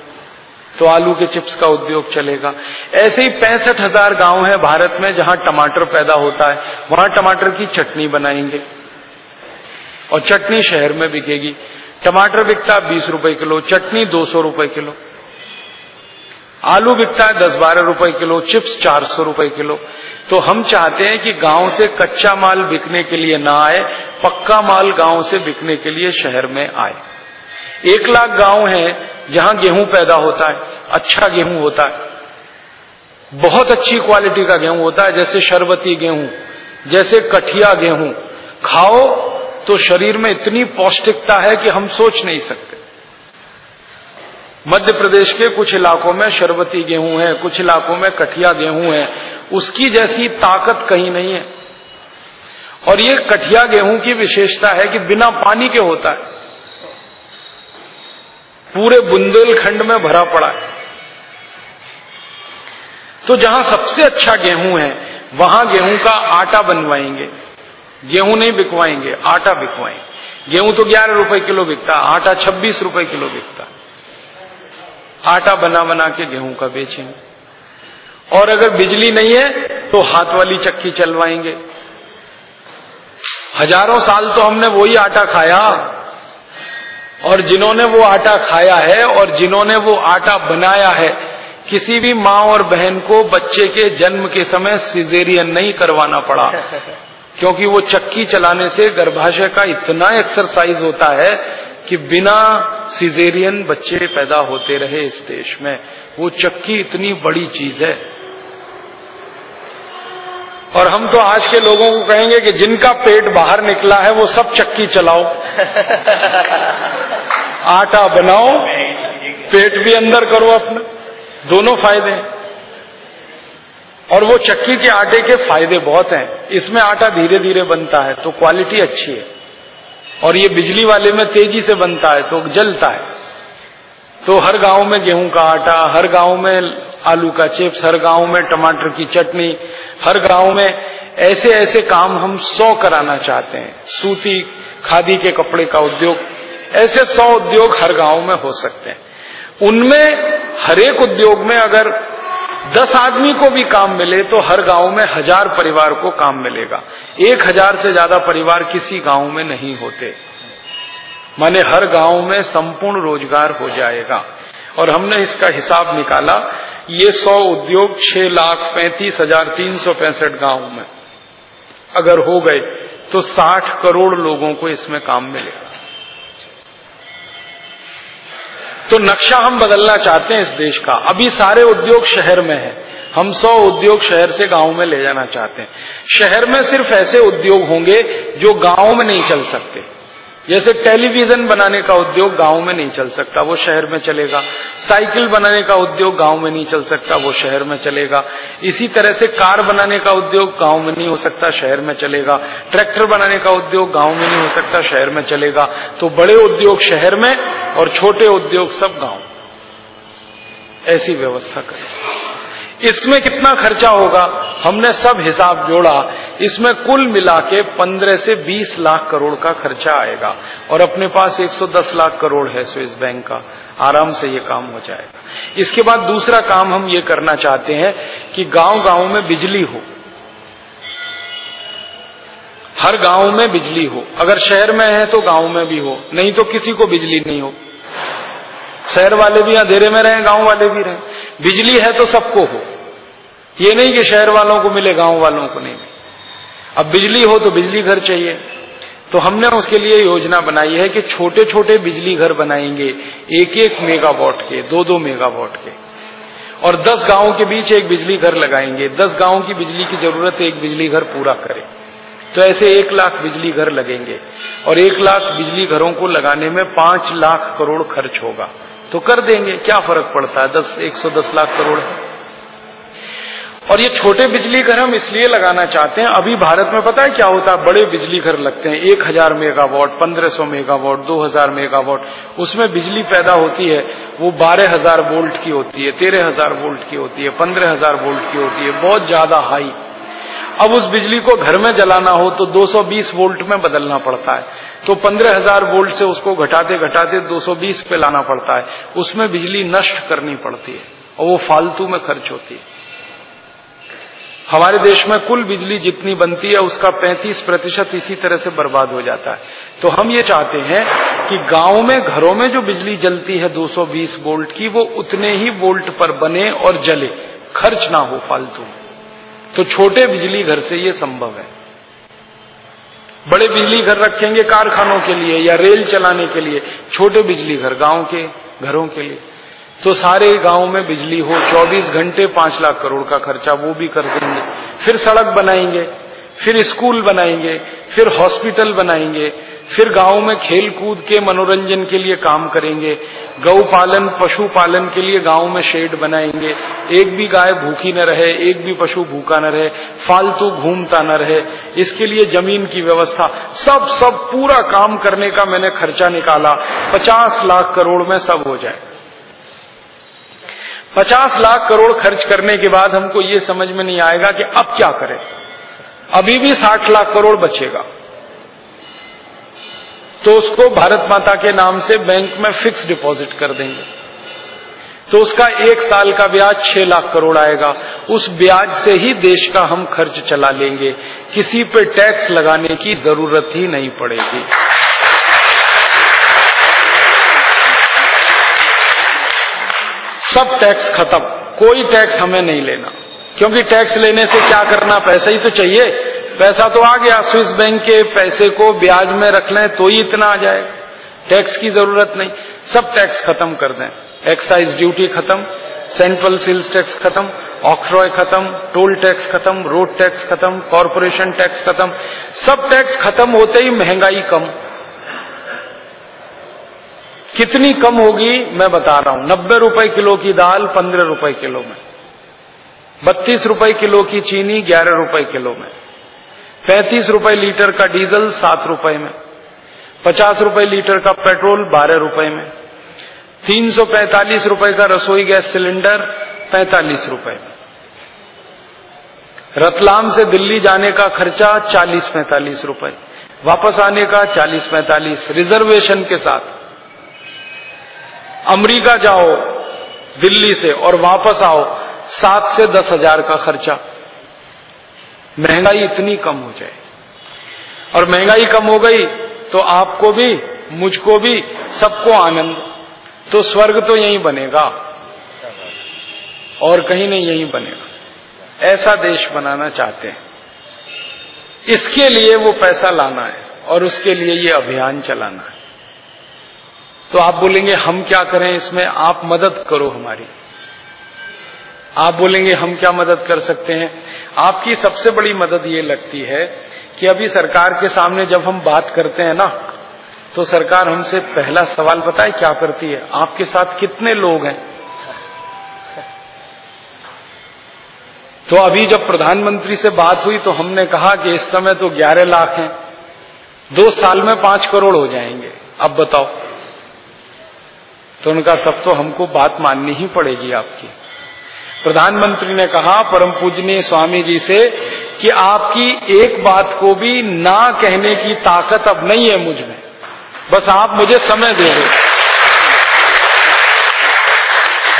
तो आलू के चिप्स का उद्योग चलेगा। ऐसे ही पैंसठ हज़ार गाँव है भारत में जहाँ टमाटर पैदा होता है। वहाँ टमाटर की चटनी बनाएँगे और चटनी शहर में बिकेगी। टमाटर बिकता बीस रुपए किलो, चटनी दो सौ रुपए किलो, आलू बिकता है दस बारह रुपए किलो, चिप्स चार सौ रुपए किलो। तो हम चाहते हैं कि गाँव से कच्चा माल बिकने के लिए ना आए, पक्का माल गाँव से बिकने के लिए शहर में आए। एक लाख गाँव है जहाँ गेहूँ पैदा होता है अच्छा गेहूँ होता है। बहुत अच्छी क्वालिटी का गेहूँ होता है, जैसे शरबती गेहूँ, जैसे कठिया गेहूँ। खाओ तो शरीर में इतनी पौष्टिकता है कि हम सोच नहीं सकते। मध्य प्रदेश के कुछ इलाकों में शरबती गेहूँ है, कुछ इलाकों में कठिया गेहूँ है, उसकी जैसी ताकत कहीं नहीं है। और ये कठिया गेहूँ की विशेषता है कि बिना पानी के होता है। पूरे बुंदेलखंड में भरा पड़ा है। तो जहाँ सबसे अच्छा गेहूँ है, वहाँ गेहूँ का आटा बनवाएँगे। गेहूँ नहीं बिकवाएँगे, आटा बिकवाएँगे। गेहूँ तो ग्यारह रुपए किलो बिकता, आटा छब्बीस रुपए किलो बिकता। आटा बना बना के गेहूँ का बेचेंगे। और अगर बिजली नहीं है तो हाथ वाली चक्की चलवाएँगे। हज़ारों साल तो हमने वही आटा खाया। और जिन्होंने वो आटा खाया है, और जिन्होंने वो आटा बनाया है, किसी भी माँ और बहन को बच्चे के जन्म के समय सिजेरियन नहीं करवाना पड़ा। क्योंकि वो चक्की चलाने से गर्भाशय का इतना एक्सरसाइज होता है कि बिना सिजेरियन बच्चे पैदा होते रहे इस देश में। वो चक्की इतनी बड़ी चीज़ है। और हम तो आज के लोगों को कहेंगे कि जिनका पेट बाहर निकला है वो सब चक्की चलाओ। (laughs) आटा बनाओ पेट भी अंदर करो अपना। दोनों फ़ायदे हैं। और वो चक्की के आटे के फ़ायदे बहुत हैं। इसमें आटा धीरे धीरे बनता है तो क्वालिटी अच्छी है। और ये बिजली वाले में तेज़ी से बनता है तो जलता है। तो हर गाँव में गेहूँ का आटा, हर गाँव में आलू का चिप्स, हर गाँव में टमाटर की चटनी, हर गाँव में ऐसे ऐसे काम हम सौ कराना चाहते हैं। सूती, खादी के कपड़े का उद्योग, ऐसे सौ उद्योग हर गाँव में हो सकते हैं। उनमें, हरेक उद्योग में अगर दस आदमी को भी काम मिले तो हर गाँव में हज़ार परिवार को काम मिलेगा। एक हज़ार से ज़्यादा परिवार किसी गाँव में नहीं होते। माने हर गाँव में संपूर्ण रोज़गार हो जाएगा। और हमने इसका हिसाब निकाला, ये सौ उद्योग छह लाख पैंतीस हज़ार तीन सौ पैंसठ गाँव में। अगर हो गए तो साठ करोड़ लोगों को इसमें काम मिलेगा। तो नक्शा हम बदलना चाहते हैं इस देश का। अभी सारे उद्योग शहर में है। हम सौ उद्योग शहर से गाँव में ले जाना चाहते हैं। शहर में सिर्फ़ ऐसे उद्योग होंगे जो गाँव में नहीं चल सकते। जैसे टेलीविज़न बनाने का उद्योग गाँव में नहीं चल सकता, वो शहर में चलेगा। साइकिल बनाने का उद्योग गाँव में नहीं चल सकता, वो शहर में चलेगा। इसी तरह से कार बनाने का उद्योग गाँव में नहीं हो सकता, शहर में चलेगा। ट्रैक्टर बनाने का उद्योग गाँव में नहीं हो सकता, शहर में चलेगा। तो बड़े उद्योग शहर में और छोटे उद्योग सब गाँव। ऐसी व्यवस्था करें। इसमें कितना खर्चा होगा? हमने सब हिसाब जोड़ा। इसमें कुल मिला के पंद्रह से बीस लाख करोड़ का खर्चा आएगा और अपने पास 110 लाख करोड़ है स्विस बैंक का। आराम से ये काम हो जाएगा। इसके बाद दूसरा काम हम ये करना चाहते हैं कि गाँव गाँव में बिजली हो। हर गाँव में बिजली हो। अगर शहर में है तो गाँव में भी हो। नहीं तो किसी को बिजली नहीं हो। शहर वाले भी अंधेरे में रहे, गाँव वाले भी रहे। बिजली है तो सबको हो। ये नहीं कि शहर वालों को मिले, गाँव वालों को नहीं। अब बिजली हो तो बिजली घर चाहिए। तो हमने उसके लिए योजना बनाई है कि छोटे छोटे बिजली घर बनाएँगे एक एक मेगावाट के दो दो मेगावाट के। और दस गाँवों के बीच एक बिजली घर लगाएँगे। दस गाँवों की बिजली की ज़रूरत एक बिजली घर पूरा करे। तो ऐसे एक लाख बिजली घर लगेंगे। और एक लाख बिजली घरों को लगाने में पाँच लाख करोड़ खर्च होगा। तो कर देंगे, क्या फ़र्क पड़ता है? दस, एक सौ दस लाख करोड़ है। और ये छोटे बिजली घर हम इसलिए लगाना चाहते हैं, अभी भारत में पता है क्या होता है? बड़े बिजली घर लगते हैं। एक हज़ार मेगावाट, पंद्रह सौ मेगावाट, दो हज़ार मेगावाट, उसमें बिजली पैदा होती है, वो बारह हज़ार वोल्ट की होती है, तेरह हज़ार वोल्ट की होती है, पंद्रह हज़ार वोल्ट की होती है, बहुत ज़्यादा हाई। अब उस बिजली को घर में जलाना हो तो 220 वोल्ट में बदलना पड़ता है। तो 15000 वोल्ट से उसको घटाते घटाते 220 पे लाना पड़ता है। उसमें बिजली नष्ट करनी पड़ती है और वो फालतू में खर्च होती है। हमारे देश में कुल बिजली जितनी बनती है उसका 35 प्रतिशत इसी तरह से बर्बाद हो जाता है। तो हम ये चाहते हैं कि गाँव में, घरों में जो बिजली जलती है 220 वोल्ट की, वो उतने ही वोल्ट पर बने और जले। खर्च ना हो फालतू तो छोटे बिजली घर से ये संभव है। बड़े बिजली घर रखेंगे कारखानों के लिए या रेल चलाने के लिए, छोटे बिजली घर, गाँव के घरों के लिए। तो सारे गाँव में बिजली हो 24 घंटे पाँच लाख करोड़ का खर्चा वो भी कर देंगे। फिर सड़क बनाएँगे, फिर स्कूल बनाएँगे, फिर हॉस्पिटल बनाएँगे फिर गाँव में खेल कूद के मनोरंजन के लिए काम करेंगे गौ पालन, पशु पालन के लिए गाँव में शेड बनाएँगे। एक भी गाय भूखी न रहे, एक भी पशु भूखा न रहे, फालतू घूमता न रहे। इसके लिए ज़मीन की व्यवस्था, सब सब, पूरा काम करने का मैंने खर्चा निकाला। पचास लाख करोड़ में सब हो जाए। पचास लाख करोड़ खर्च करने के बाद हमको ये समझ में नहीं आएगा कि अब क्या करें। अभी भी साठ लाख करोड़ बचेगा। तो उसको भारत माता के नाम से बैंक में फिक्स डिपॉजिट कर देंगे। तो उसका एक साल का ब्याज छह लाख करोड़ आएगा। उस ब्याज से ही देश का हम खर्च चला लेंगे। किसी पे टैक्स लगाने की ज़रूरत ही नहीं पड़ेगी। सब टैक्स खत्म। कोई टैक्स हमें नहीं लेना। क्योंकि टैक्स लेने से क्या करना, पैसा ही तो चाहिए। पैसा तो आ गया, स्विस बैंक के पैसे को ब्याज में रख लें तो ही इतना आ जाएगा। टैक्स की ज़रूरत नहीं। सब टैक्स खत्म कर दें। एक्साइज ड्यूटी खत्म सेंट्रल सेल्स टैक्स खत्म ऑक्ट्रॉय खत्म टोल टैक्स खत्म रोड टैक्स खत्म कॉरपोरेशन टैक्स खत्म। सब टैक्स खत्म होते ही महँगाई कम। कितनी कम होगी, मैं बता रहा हूँ। नब्बे रुपए किलो की दाल, पंद्रह रुपए किलो में। बत्तीस रुपए किलो की चीनी, ग्यारह रुपए किलो में। पैंतीस रुपए लीटर का डीजल, सात रुपए में। पचास रुपए लीटर का पेट्रोल, बारह रुपए में। तीन सौ पैंतालीस रुपए का रसोई गैस सिलेंडर, पैंतालीस रुपए में। रतलाम से दिल्ली जाने का खर्चा, चालीस पैंतालीस रुपए। वापस आने का चालीस पैंतालीस, रिजर्वेशन के साथ। अमेरिका जाओ, दिल्ली से, और वापस आओ। सात से दस हज़ार का खर्चा। महँगाई इतनी कम हो जाए। और महँगाई कम हो गई तो आपको भी, मुझको भी, सबको आनंद। तो स्वर्ग तो यहीं बनेगा। और कहीं नहीं, यहीं बनेगा। ऐसा देश बनाना चाहते हैं। इसके लिए वो पैसा लाना है, और उसके लिए ये अभियान चलाना है। तो आप बोलेंगे, हम क्या करें इसमें? आप मदद करो हमारी। आप बोलेंगे, हम क्या मदद कर सकते हैं? आपकी सबसे बड़ी मदद ये लगती है कि अभी सरकार के सामने जब हम बात करते हैं ना तो सरकार हमसे पहला सवाल, पता है क्या करती है? आपके साथ कितने लोग हैं? तो अभी जब प्रधानमंत्री से बात हुई तो हमने कहा कि इस समय तो 11 लाख हैं। दो साल में पाँच करोड़ हो जाएँगे। अब बताओ। तो उनका सब तो हमको बात माननी ही पड़ेगी आपकी। प्रधानमंत्री ने कहा, परम पूजनीय स्वामी जी से, कि आपकी एक बात को भी ना कहने की ताकत अब नहीं है मुझमें। बस आप मुझे समय दे दो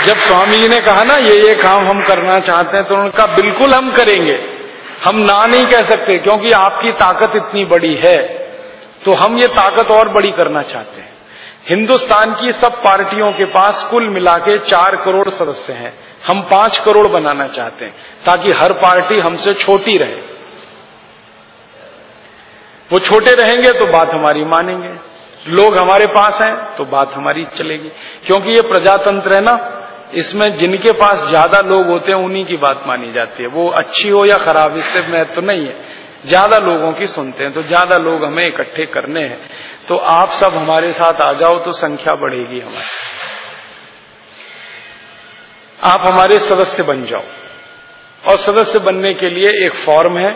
जब स्वामी जी ने कहा ना, ये ये काम हम करना चाहते हैं तो उनका बिल्कुल हम करेंगे। हम ना नहीं कह सकते, क्योंकि आपकी ताकत इतनी बड़ी है। तो हम ये ताकत और बड़ी करना चाहते हैं। हिंदुस्तान की सब पार्टियों के पास कुल मिला के चार करोड़ सदस्य हैं। हम पाँच करोड़ बनाना चाहते हैं, ताकि हर पार्टी हमसे छोटी रहे। वो छोटे रहेंगे तो बात हमारी मानेंगे। लोग हमारे पास हैं तो बात हमारी चलेगी। क्योंकि ये प्रजातंत्र है ना, इसमें जिनके पास ज़्यादा लोग होते हैं उन्हीं की बात मानी जाती है। वो अच्छी हो या खराब, इससे महत्व तो नहीं है। ज़्यादा लोगों की सुनते हैं तो ज़्यादा लोग हमें इकट्ठे करने हैं। तो आप सब हमारे साथ आ जाओ तो संख्या बढ़ेगी हमारी। आप हमारे सदस्य बन जाओ। और सदस्य बनने के लिए एक फॉर्म है,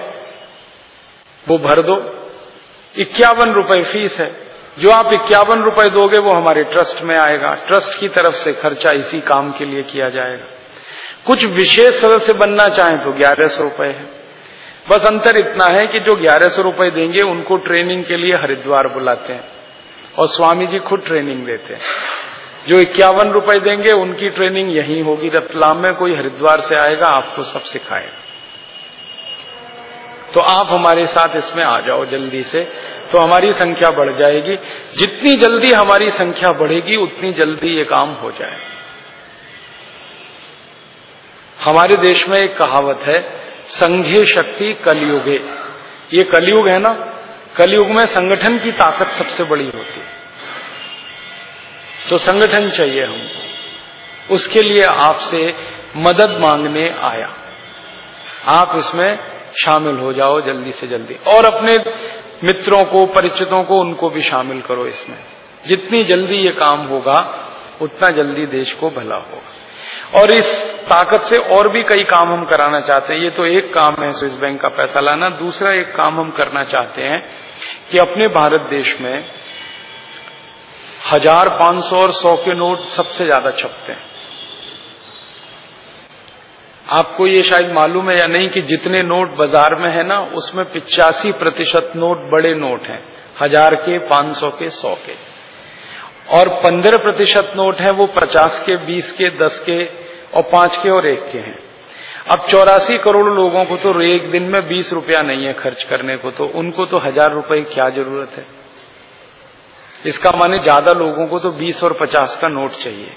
वो भर दो। इक्यावन रुपए फ़ीस है। जो आप इक्यावन रुपए दोगे, वो हमारे ट्रस्ट में आएगा। ट्रस्ट की तरफ़ से खर्चा इसी काम के लिए किया जाएगा। कुछ विशेष सदस्य बनना चाहें तो ग्यारह सौ रुपए है। बस अंतर इतना है कि जो ग्यारह सौ रुपए देंगे, उनको ट्रेनिंग के लिए हरिद्वार बुलाते हैं। और स्वामी जी खुद ट्रेनिंग देते हैं। जो इक्यावन रुपए देंगे, उनकी ट्रेनिंग यही होगी। रतलाम में कोई हरिद्वार से आएगा, आपको सब सिखाएगा। तो आप हमारे साथ इसमें आ जाओ जल्दी से। तो हमारी संख्या बढ़ जाएगी। जितनी जल्दी हमारी संख्या बढ़ेगी, उतनी जल्दी ये काम हो जाए। हमारे देश में एक कहावत है संघे शक्ति कलयुगे। ये कलयुग है ना? कलयुग में संगठन की ताकत सबसे बड़ी होती है। तो संगठन चाहिए हमको। उसके लिए आपसे मदद मांगने आया। आप इसमें शामिल हो जाओ जल्दी से जल्दी। और अपने मित्रों को, परिचितों को, उनको भी शामिल करो इसमें। जितनी जल्दी ये काम होगा, उतना जल्दी देश को भला होगा। और इस ताकत से और भी कई काम हम कराना चाहते हैं। ये तो एक काम है स्विस बैंक का पैसा लाना। दूसरा एक काम हम करना चाहते हैं कि अपने भारत देश में हज़ार पाँच सौ और सौ के नोट सबसे ज़्यादा छपते हैं। आपको ये शायद मालूम है या नहीं कि जितने नोट बाज़ार में है ना, उसमें पिचासी प्रतिशत नोट बड़े नोट हैं। हज़ार के, पाँच सौ के सौ के। और पंद्रह प्रतिशत नोट है, वो पचास के, बीस के, दस के और पाँच के और एक के हैं। अब चौरासी करोड़ लोगों को तो एक दिन में बीस रुपया नहीं है खर्च करने को तो उनको तो हज़ार रुपए क्या ज़रूरत है? इसका माने ज़्यादा लोगों को तो बीस और पचास का नोट चाहिए।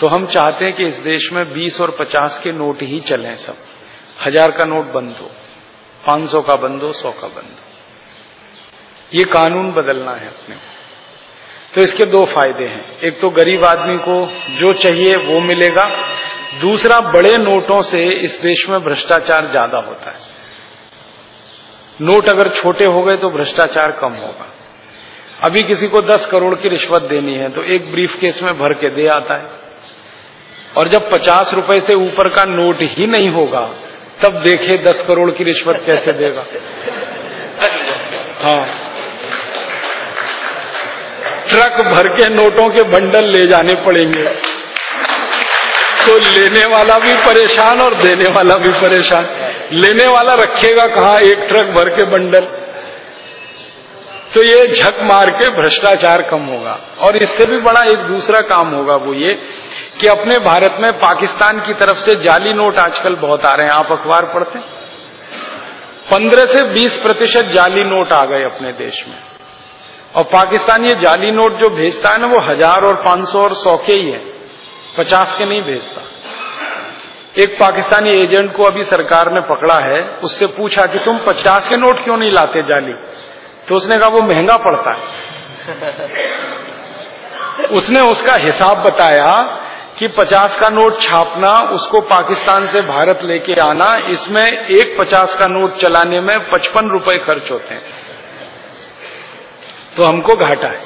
तो हम चाहते हैं कि इस देश में बीस और पचास के नोट ही चलें सब। हज़ार का नोट बंद हो, पाँच सौ का बंद हो, सौ का बंद हो। ये कानून बदलना है अपने तो इसके दो फ़ायदे हैं। एक तो गरीब आदमी को जो चाहिए वो मिलेगा। दूसरा, बड़े नोटों से इस देश में भ्रष्टाचार ज़्यादा होता है। नोट अगर छोटे हो गए तो भ्रष्टाचार कम होगा। अभी किसी को दस करोड़ की रिश्वत देनी है तो एक ब्रीफ केस में भर के दे आता है। और जब पचास रुपए से ऊपर का नोट ही नहीं होगा, तब देखे दस करोड़ की रिश्वत कैसे देगा। हाँ। ट्रक भर के नोटों के बंडल ले जाने पड़ेंगे। तो लेने वाला भी परेशान और देने वाला भी परेशान। लेने वाला रखेगा कहा एक ट्रक भर के बंडल? तो ये झक मार के भ्रष्टाचार कम होगा। और इससे भी बड़ा एक दूसरा काम होगा वो ये कि अपने भारत में पाकिस्तान की तरफ़ से जाली नोट आजकल बहुत आ रहे हैं। आप अखबार पढ़ते पंद्रह से बीस प्रतिशत जाली नोट आ गए अपने देश में। और पाकिस्तान ये जाली नोट जो भेजता है ना वो हज़ार और पाँच सौ और सौ के ही है। पचास के नहीं भेजता। एक पाकिस्तानी एजेंट को अभी सरकार ने पकड़ा है उससे पूछा कि तुम पचास के नोट क्यों नहीं लाते जाली? तो उसने कहा वो महँगा पड़ता है। (laughs) उसने उसका हिसाब बताया कि पचास का नोट छापना उसको पाकिस्तान से भारत लेके आना इसमें एक पचास का नोट चलाने में पचपन रुपए खर्च होते हैं। तो हमको घाटा है।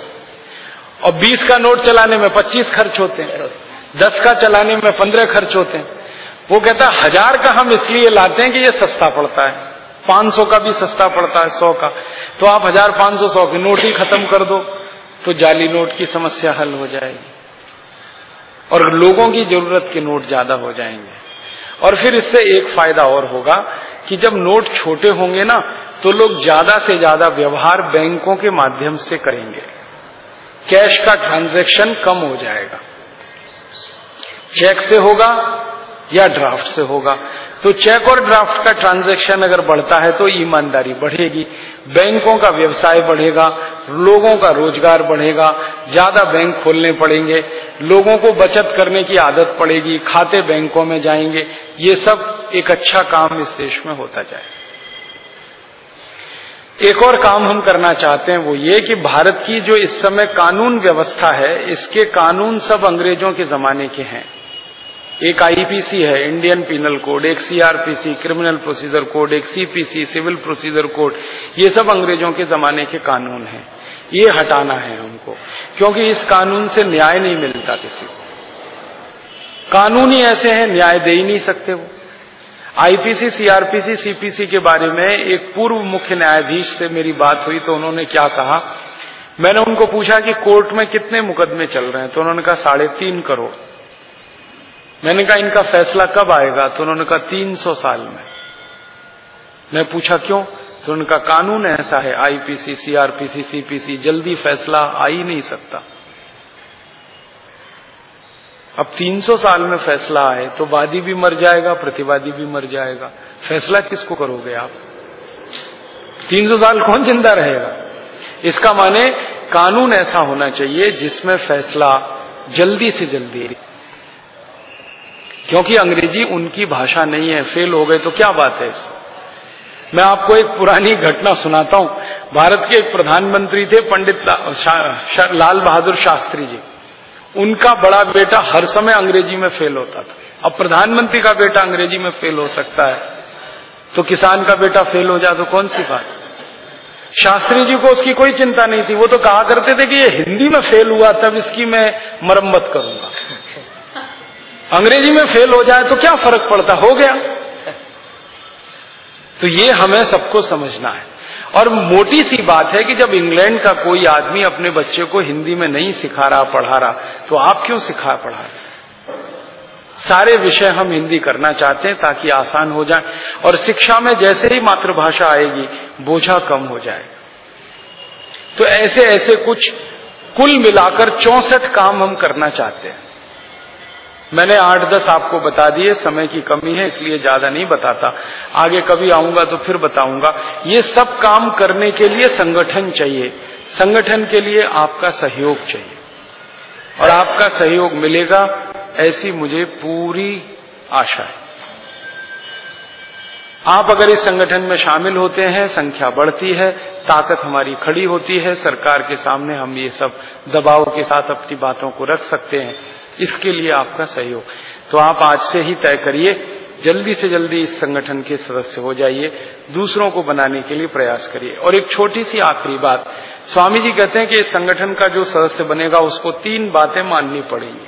और बीस का नोट चलाने में पच्चीस खर्च होते हैं। दस का चलाने में पंद्रह खर्च होते हैं। वो कहता है हज़ार का हम इसलिए लाते हैं कि ये सस्ता पड़ता है। पाँच सौ का भी सस्ता पड़ता है, सौ का। तो आप हज़ार पाँच सौ सौ के नोट ही खत्म कर दो तो जाली नोट की समस्या हल हो जाएगी। और लोगों की ज़रूरत के नोट ज़्यादा हो जाएँगे। और फिर इससे एक फ़ायदा और होगा कि जब नोट छोटे होंगे ना तो लोग ज़्यादा से ज़्यादा व्यवहार बैंकों के माध्यम से करेंगे। कैश का ट्रांजैक्शन कम हो जाएगा। चेक से होगा या ड्राफ्ट से होगा। तो चेक और ड्राफ्ट का ट्रांजैक्शन अगर बढ़ता है तो ईमानदारी बढ़ेगी। बैंकों का व्यवसाय बढ़ेगा, लोगों का रोज़गार बढ़ेगा, ज़्यादा बैंक खोलने पड़ेंगे, लोगों को बचत करने की आदत पड़ेगी, खाते बैंकों में जाएँगे, ये सब एक अच्छा काम इस देश में होता जाए। एक और काम हम करना चाहते हैं वो ये कि भारत की जो इस समय कानून व्यवस्था है, इसके कानून सब अंग्रेज़ों के जमाने के हैं। एक आईपीसी है इंडियन पिनल कोड एक सीआरपीसी क्रिमिनल प्रोसीजर कोड एक सीपीसी सिविल प्रोसीजर कोड ये सब अंग्रेज़ों के जमाने के कानून हैं। ये हटाना है हमको, क्योंकि इस कानून से न्याय नहीं मिलता किसी को। कानून ही ऐसे हैं, न्याय दे ही नहीं सकते वो। आईपीसी सीआरपीसी सीपीसी के बारे में एक पूर्व मुख्य न्यायाधीश से मेरी बात हुई तो उन्होंने क्या कहा, मैंने उनको पूछा कि कोर्ट में कितने मुकदमे चल रहे हैं तो उन्होंने कहा साढ़े तीन करोड़। मैंने कहा, इनका फैसला कब आएगा? तो उन्होंने कहा, तीन सौ साल में। मैं पूछा, क्यों? तो उनका कानून ऐसा है आईपीसी सीआरपीसी सीपीसी जल्दी फैसला आ ही नहीं सकता। अब 300 साल में फैसला आए तो वादी भी मर जाएगा, प्रतिवादी भी मर जाएगा। फैसला किसको करोगे आप? 300 साल कौन ज़िंदा रहेगा? इसका माने, कानून ऐसा होना चाहिए जिसमें फैसला जल्दी से जल्दी क्योंकि अंग्रेज़ी उनकी भाषा नहीं है फेल हो गए तो क्या बात है इसमें? मैं आपको एक पुरानी घटना सुनाता हूँ। भारत के एक प्रधानमंत्री थे पंडित ला, शा, लाल बहादुर शास्त्री जी। उनका बड़ा बेटा हर समय अंग्रेज़ी में फेल होता था। अब प्रधानमंत्री का बेटा अंग्रेज़ी में फेल हो सकता है। तो किसान का बेटा फेल हो जाए तो कौन सी बात? शास्त्री जी को उसकी कोई चिंता नहीं थी। वो तो कहा करते थे कि ये हिंदी में फेल हुआ तब इसकी मैं मरम्मत करूँगा। अंग्रेज़ी में फेल हो जाए तो क्या फ़र्क पड़ता? हो गया। तो ये हमें सबको समझना है। और मोटी सी बात है कि जब इंग्लैंड का कोई आदमी अपने बच्चे को हिंदी में नहीं सिखा रहा, पढ़ा रहा तो आप क्यों सिखा, पढ़ा रहे? सारे विषय हम हिंदी करना चाहते हैं ताकि आसान हो जाए। और शिक्षा में जैसे ही मातृभाषा आएगी, बोझा कम हो जाए। तो ऐसे ऐसे कुछ कुल मिलाकर चौसठ काम हम करना चाहते हैं। मैंने आठ दस आपको बता दिए, समय की कमी है, इसलिए ज़्यादा नहीं बताता। आगे कभी आऊँगा तो फिर बताऊँगा। ये सब काम करने के लिए संगठन चाहिए। संगठन के लिए आपका सहयोग चाहिए। और आपका सहयोग मिलेगा, ऐसी मुझे पूरी आशा है। आप अगर इस संगठन में शामिल होते हैं, संख्या बढ़ती है, ताकत हमारी खड़ी होती है, सरकार के सामने हम ये सब दबाव के साथ अपनी बातों को रख सकते हैं। इसके लिए आपका सहयोग। तो आप आज से ही तय करिए, जल्दी से जल्दी इस संगठन के सदस्य हो जाइए, दूसरों को बनाने के लिए प्रयास करिए। और एक छोटी सी आखिरी बात, स्वामी जी कहते हैं कि इस संगठन का जो सदस्य बनेगा, उसको तीन बातें माननी पड़ेंगी।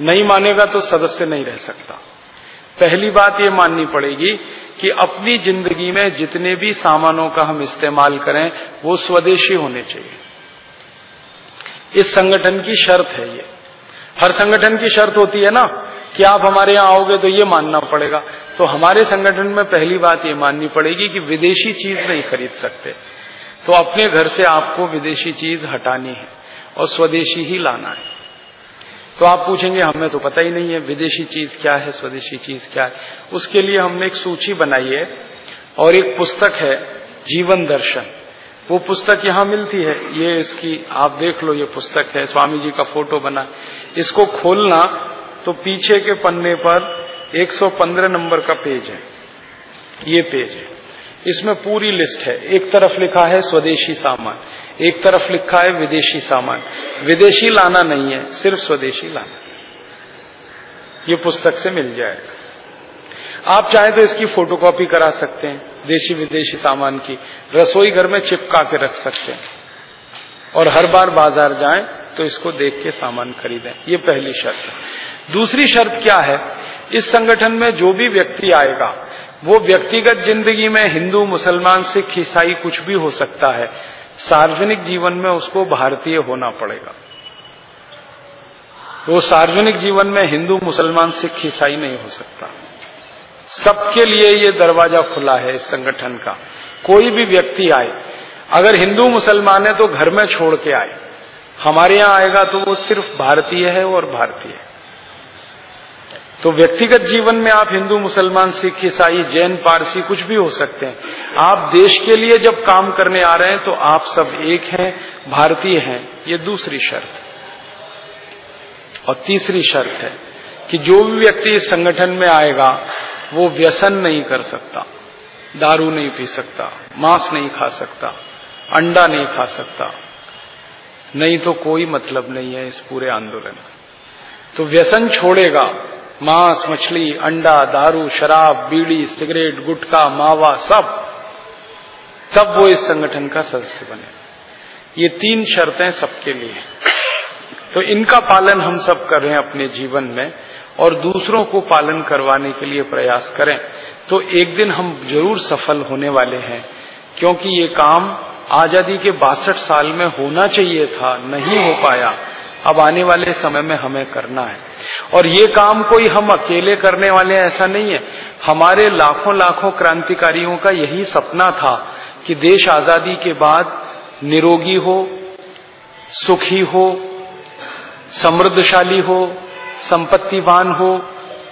नहीं मानेगा तो सदस्य नहीं रह सकता। पहली बात ये माननी पड़ेगी कि अपनी ज़िंदगी में जितने भी सामानों का हम इस्तेमाल करें, वो स्वदेशी होने चाहिए। इस संगठन की शर्त है ये। हर संगठन की शर्त होती है ना, कि आप हमारे यहाँ आओगे तो ये मानना पड़ेगा। तो हमारे संगठन में पहली बात ये माननी पड़ेगी कि विदेशी चीज़ नहीं खरीद सकते। तो अपने घर से आपको विदेशी चीज़ हटानी है और स्वदेशी ही लाना है। तो आप पूछेंगे, हमें तो पता ही नहीं है विदेशी चीज़ क्या है, स्वदेशी चीज़ क्या है। उसके लिए हमने एक सूची बनाई है और एक पुस्तक है, जीवन दर्शन। वो पुस्तक यहाँ मिलती है। ये इसकी, आप देख लो ये पुस्तक है स्वामी जी का फ़ोटो बना। इसको खोलना तो पीछे के पन्ने पर 115 नंबर का पेज है। ये पेज है। इसमें पूरी लिस्ट है। एक तरफ़ लिखा है स्वदेशी सामान, एक तरफ़ लिखा है विदेशी सामान। विदेशी लाना नहीं है, सिर्फ़ स्वदेशी लाना। ये पुस्तक से मिल जाएगा। आप चाहे तो इसकी फोटोकॉपी करा सकते हैं देशी विदेशी सामान की। रसोई घर में चिपका के रख सकते हैं। और हर बार बाज़ार जाएँ तो इसको देख के सामान खरीदें। ये पहली शर्त है। दूसरी शर्त क्या है? इस संगठन में जो भी व्यक्ति आएगा, वो व्यक्तिगत ज़िंदगी में हिंदू, मुसलमान, सिख, ईसाई कुछ भी हो सकता है। सार्वजनिक जीवन में उसको भारतीय होना पड़ेगा। वो सार्वजनिक जीवन में हिंदू, मुसलमान, सिख, ईसाई नहीं हो सकता। सबके लिए ये दरवाज़ा खुला है इस संगठन का। कोई भी व्यक्ति आए, अगर हिंदू मुसलमान है तो घर में छोड़ के आए। हमारे यहाँ आएगा तो वो सिर्फ़ भारतीय है और भारतीय। तो व्यक्तिगत जीवन में आप हिंदू, मुसलमान, सिख, ईसाई, जैन, पारसी कुछ भी हो सकते हैं। आप देश के लिए जब काम करने आ रहे हैं तो आप सब एक हैं, भारतीय हैं। ये दूसरी शर्त। और तीसरी शर्त है कि जो भी व्यक्ति इस संगठन में आएगा वो व्यसन नहीं कर सकता, दारू नहीं पी सकता, मांस नहीं खा सकता, अंडा नहीं खा सकता। नहीं तो कोई मतलब नहीं है इस पूरे आंदोलन तो व्यसन छोड़ेगा, मांस, मछली, अंडा, दारू, शराब, बीड़ी, सिगरेट, गुटखा, मावा, सब। तब वो इस संगठन का सदस्य बने। ये तीन शर्तें सबके लिए तो इनका पालन हम सब कर रहे हैं अपने जीवन में। और दूसरों को पालन करवाने के लिए प्रयास करें। तो एक दिन हम ज़रूर सफल होने वाले हैं, क्योंकि ये काम आज़ादी के बासठ साल में होना चाहिए था, नहीं हो पाया। अब आने वाले समय में हमें करना है। और ये काम कोई हम अकेले करने वाले ऐसा नहीं है। हमारे लाखों लाखों क्रांतिकारियों का यही सपना था कि देश आज़ादी के बाद निरोगी हो, सुखी हो, समृद्धशाली हो संपत्तिवान हो,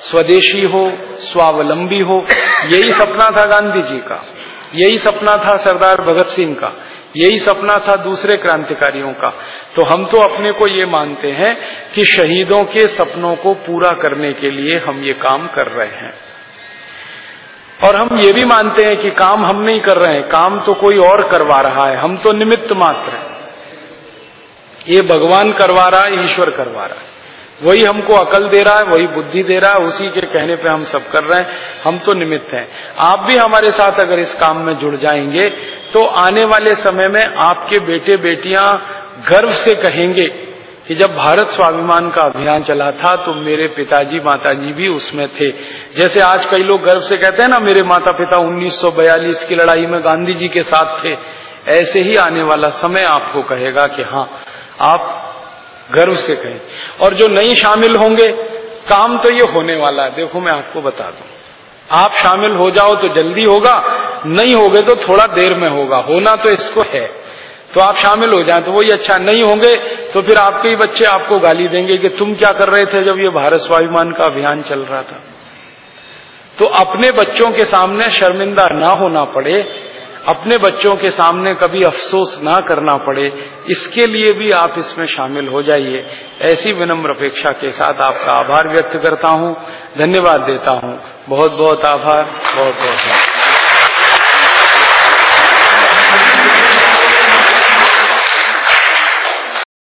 स्वदेशी हो, स्वावलंबी हो, यही सपना था गांधी जी का, यही सपना था सरदार भगत सिंह का, यही सपना था दूसरे क्रांतिकारियों का। तो हम तो अपने को ये मानते हैं कि शहीदों के सपनों को पूरा करने के लिए हम ये काम कर रहे हैं। और हम ये भी मानते हैं कि काम हम नहीं कर रहे हैं, काम तो कोई और करवा रहा है, हम तो निमित्त मात्र हैं। ये भगवान करवा रहा है, ईश्वर करवा रहा है। वही हमको अकल दे रहा है, वही बुद्धि दे रहा है, उसी के कहने पे हम सब कर रहे हैं। हम तो निमित्त हैं। आप भी हमारे साथ अगर इस काम में जुड़ जाएँगे तो आने वाले समय में आपके बेटे बेटियाँ गर्व से कहेंगे कि जब भारत स्वाभिमान का अभियान चला था तो मेरे पिताजी, माताजी भी उसमें थे। जैसे आज कई लोग गर्व से कहते हैं ना, मेरे माता पिता 1942 की लड़ाई में गांधी जी के साथ थे। ऐसे ही आने वाला समय आपको कहेगा कि हाँ आप गर्व से कहें। और जो नहीं शामिल होंगे, काम तो ये होने वाला है। देखो मैं आपको बता दूँ। आप शामिल हो जाओ तो जल्दी होगा, नहीं होगे तो थोड़ा देर में होगा। होना तो इसको है। तो आप शामिल हो जाएँ तो वो वही अच्छा। नहीं होंगे तो फिर आपके ही बच्चे आपको गाली देंगे कि तुम क्या कर रहे थे जब ये भारत स्वाभिमान का अभियान चल रहा था। तो अपने बच्चों के सामने शर्मिंदा ना होना पड़े। अपने बच्चों के सामने कभी अफसोस ना करना पड़े, इसके लिए भी आप इसमें शामिल हो जाइए। ऐसी विनम्र अपेक्षा के साथ आपका आभार व्यक्त करता हूँ, धन्यवाद देता हूँ। बहुत बहुत आभार बहुत बहुत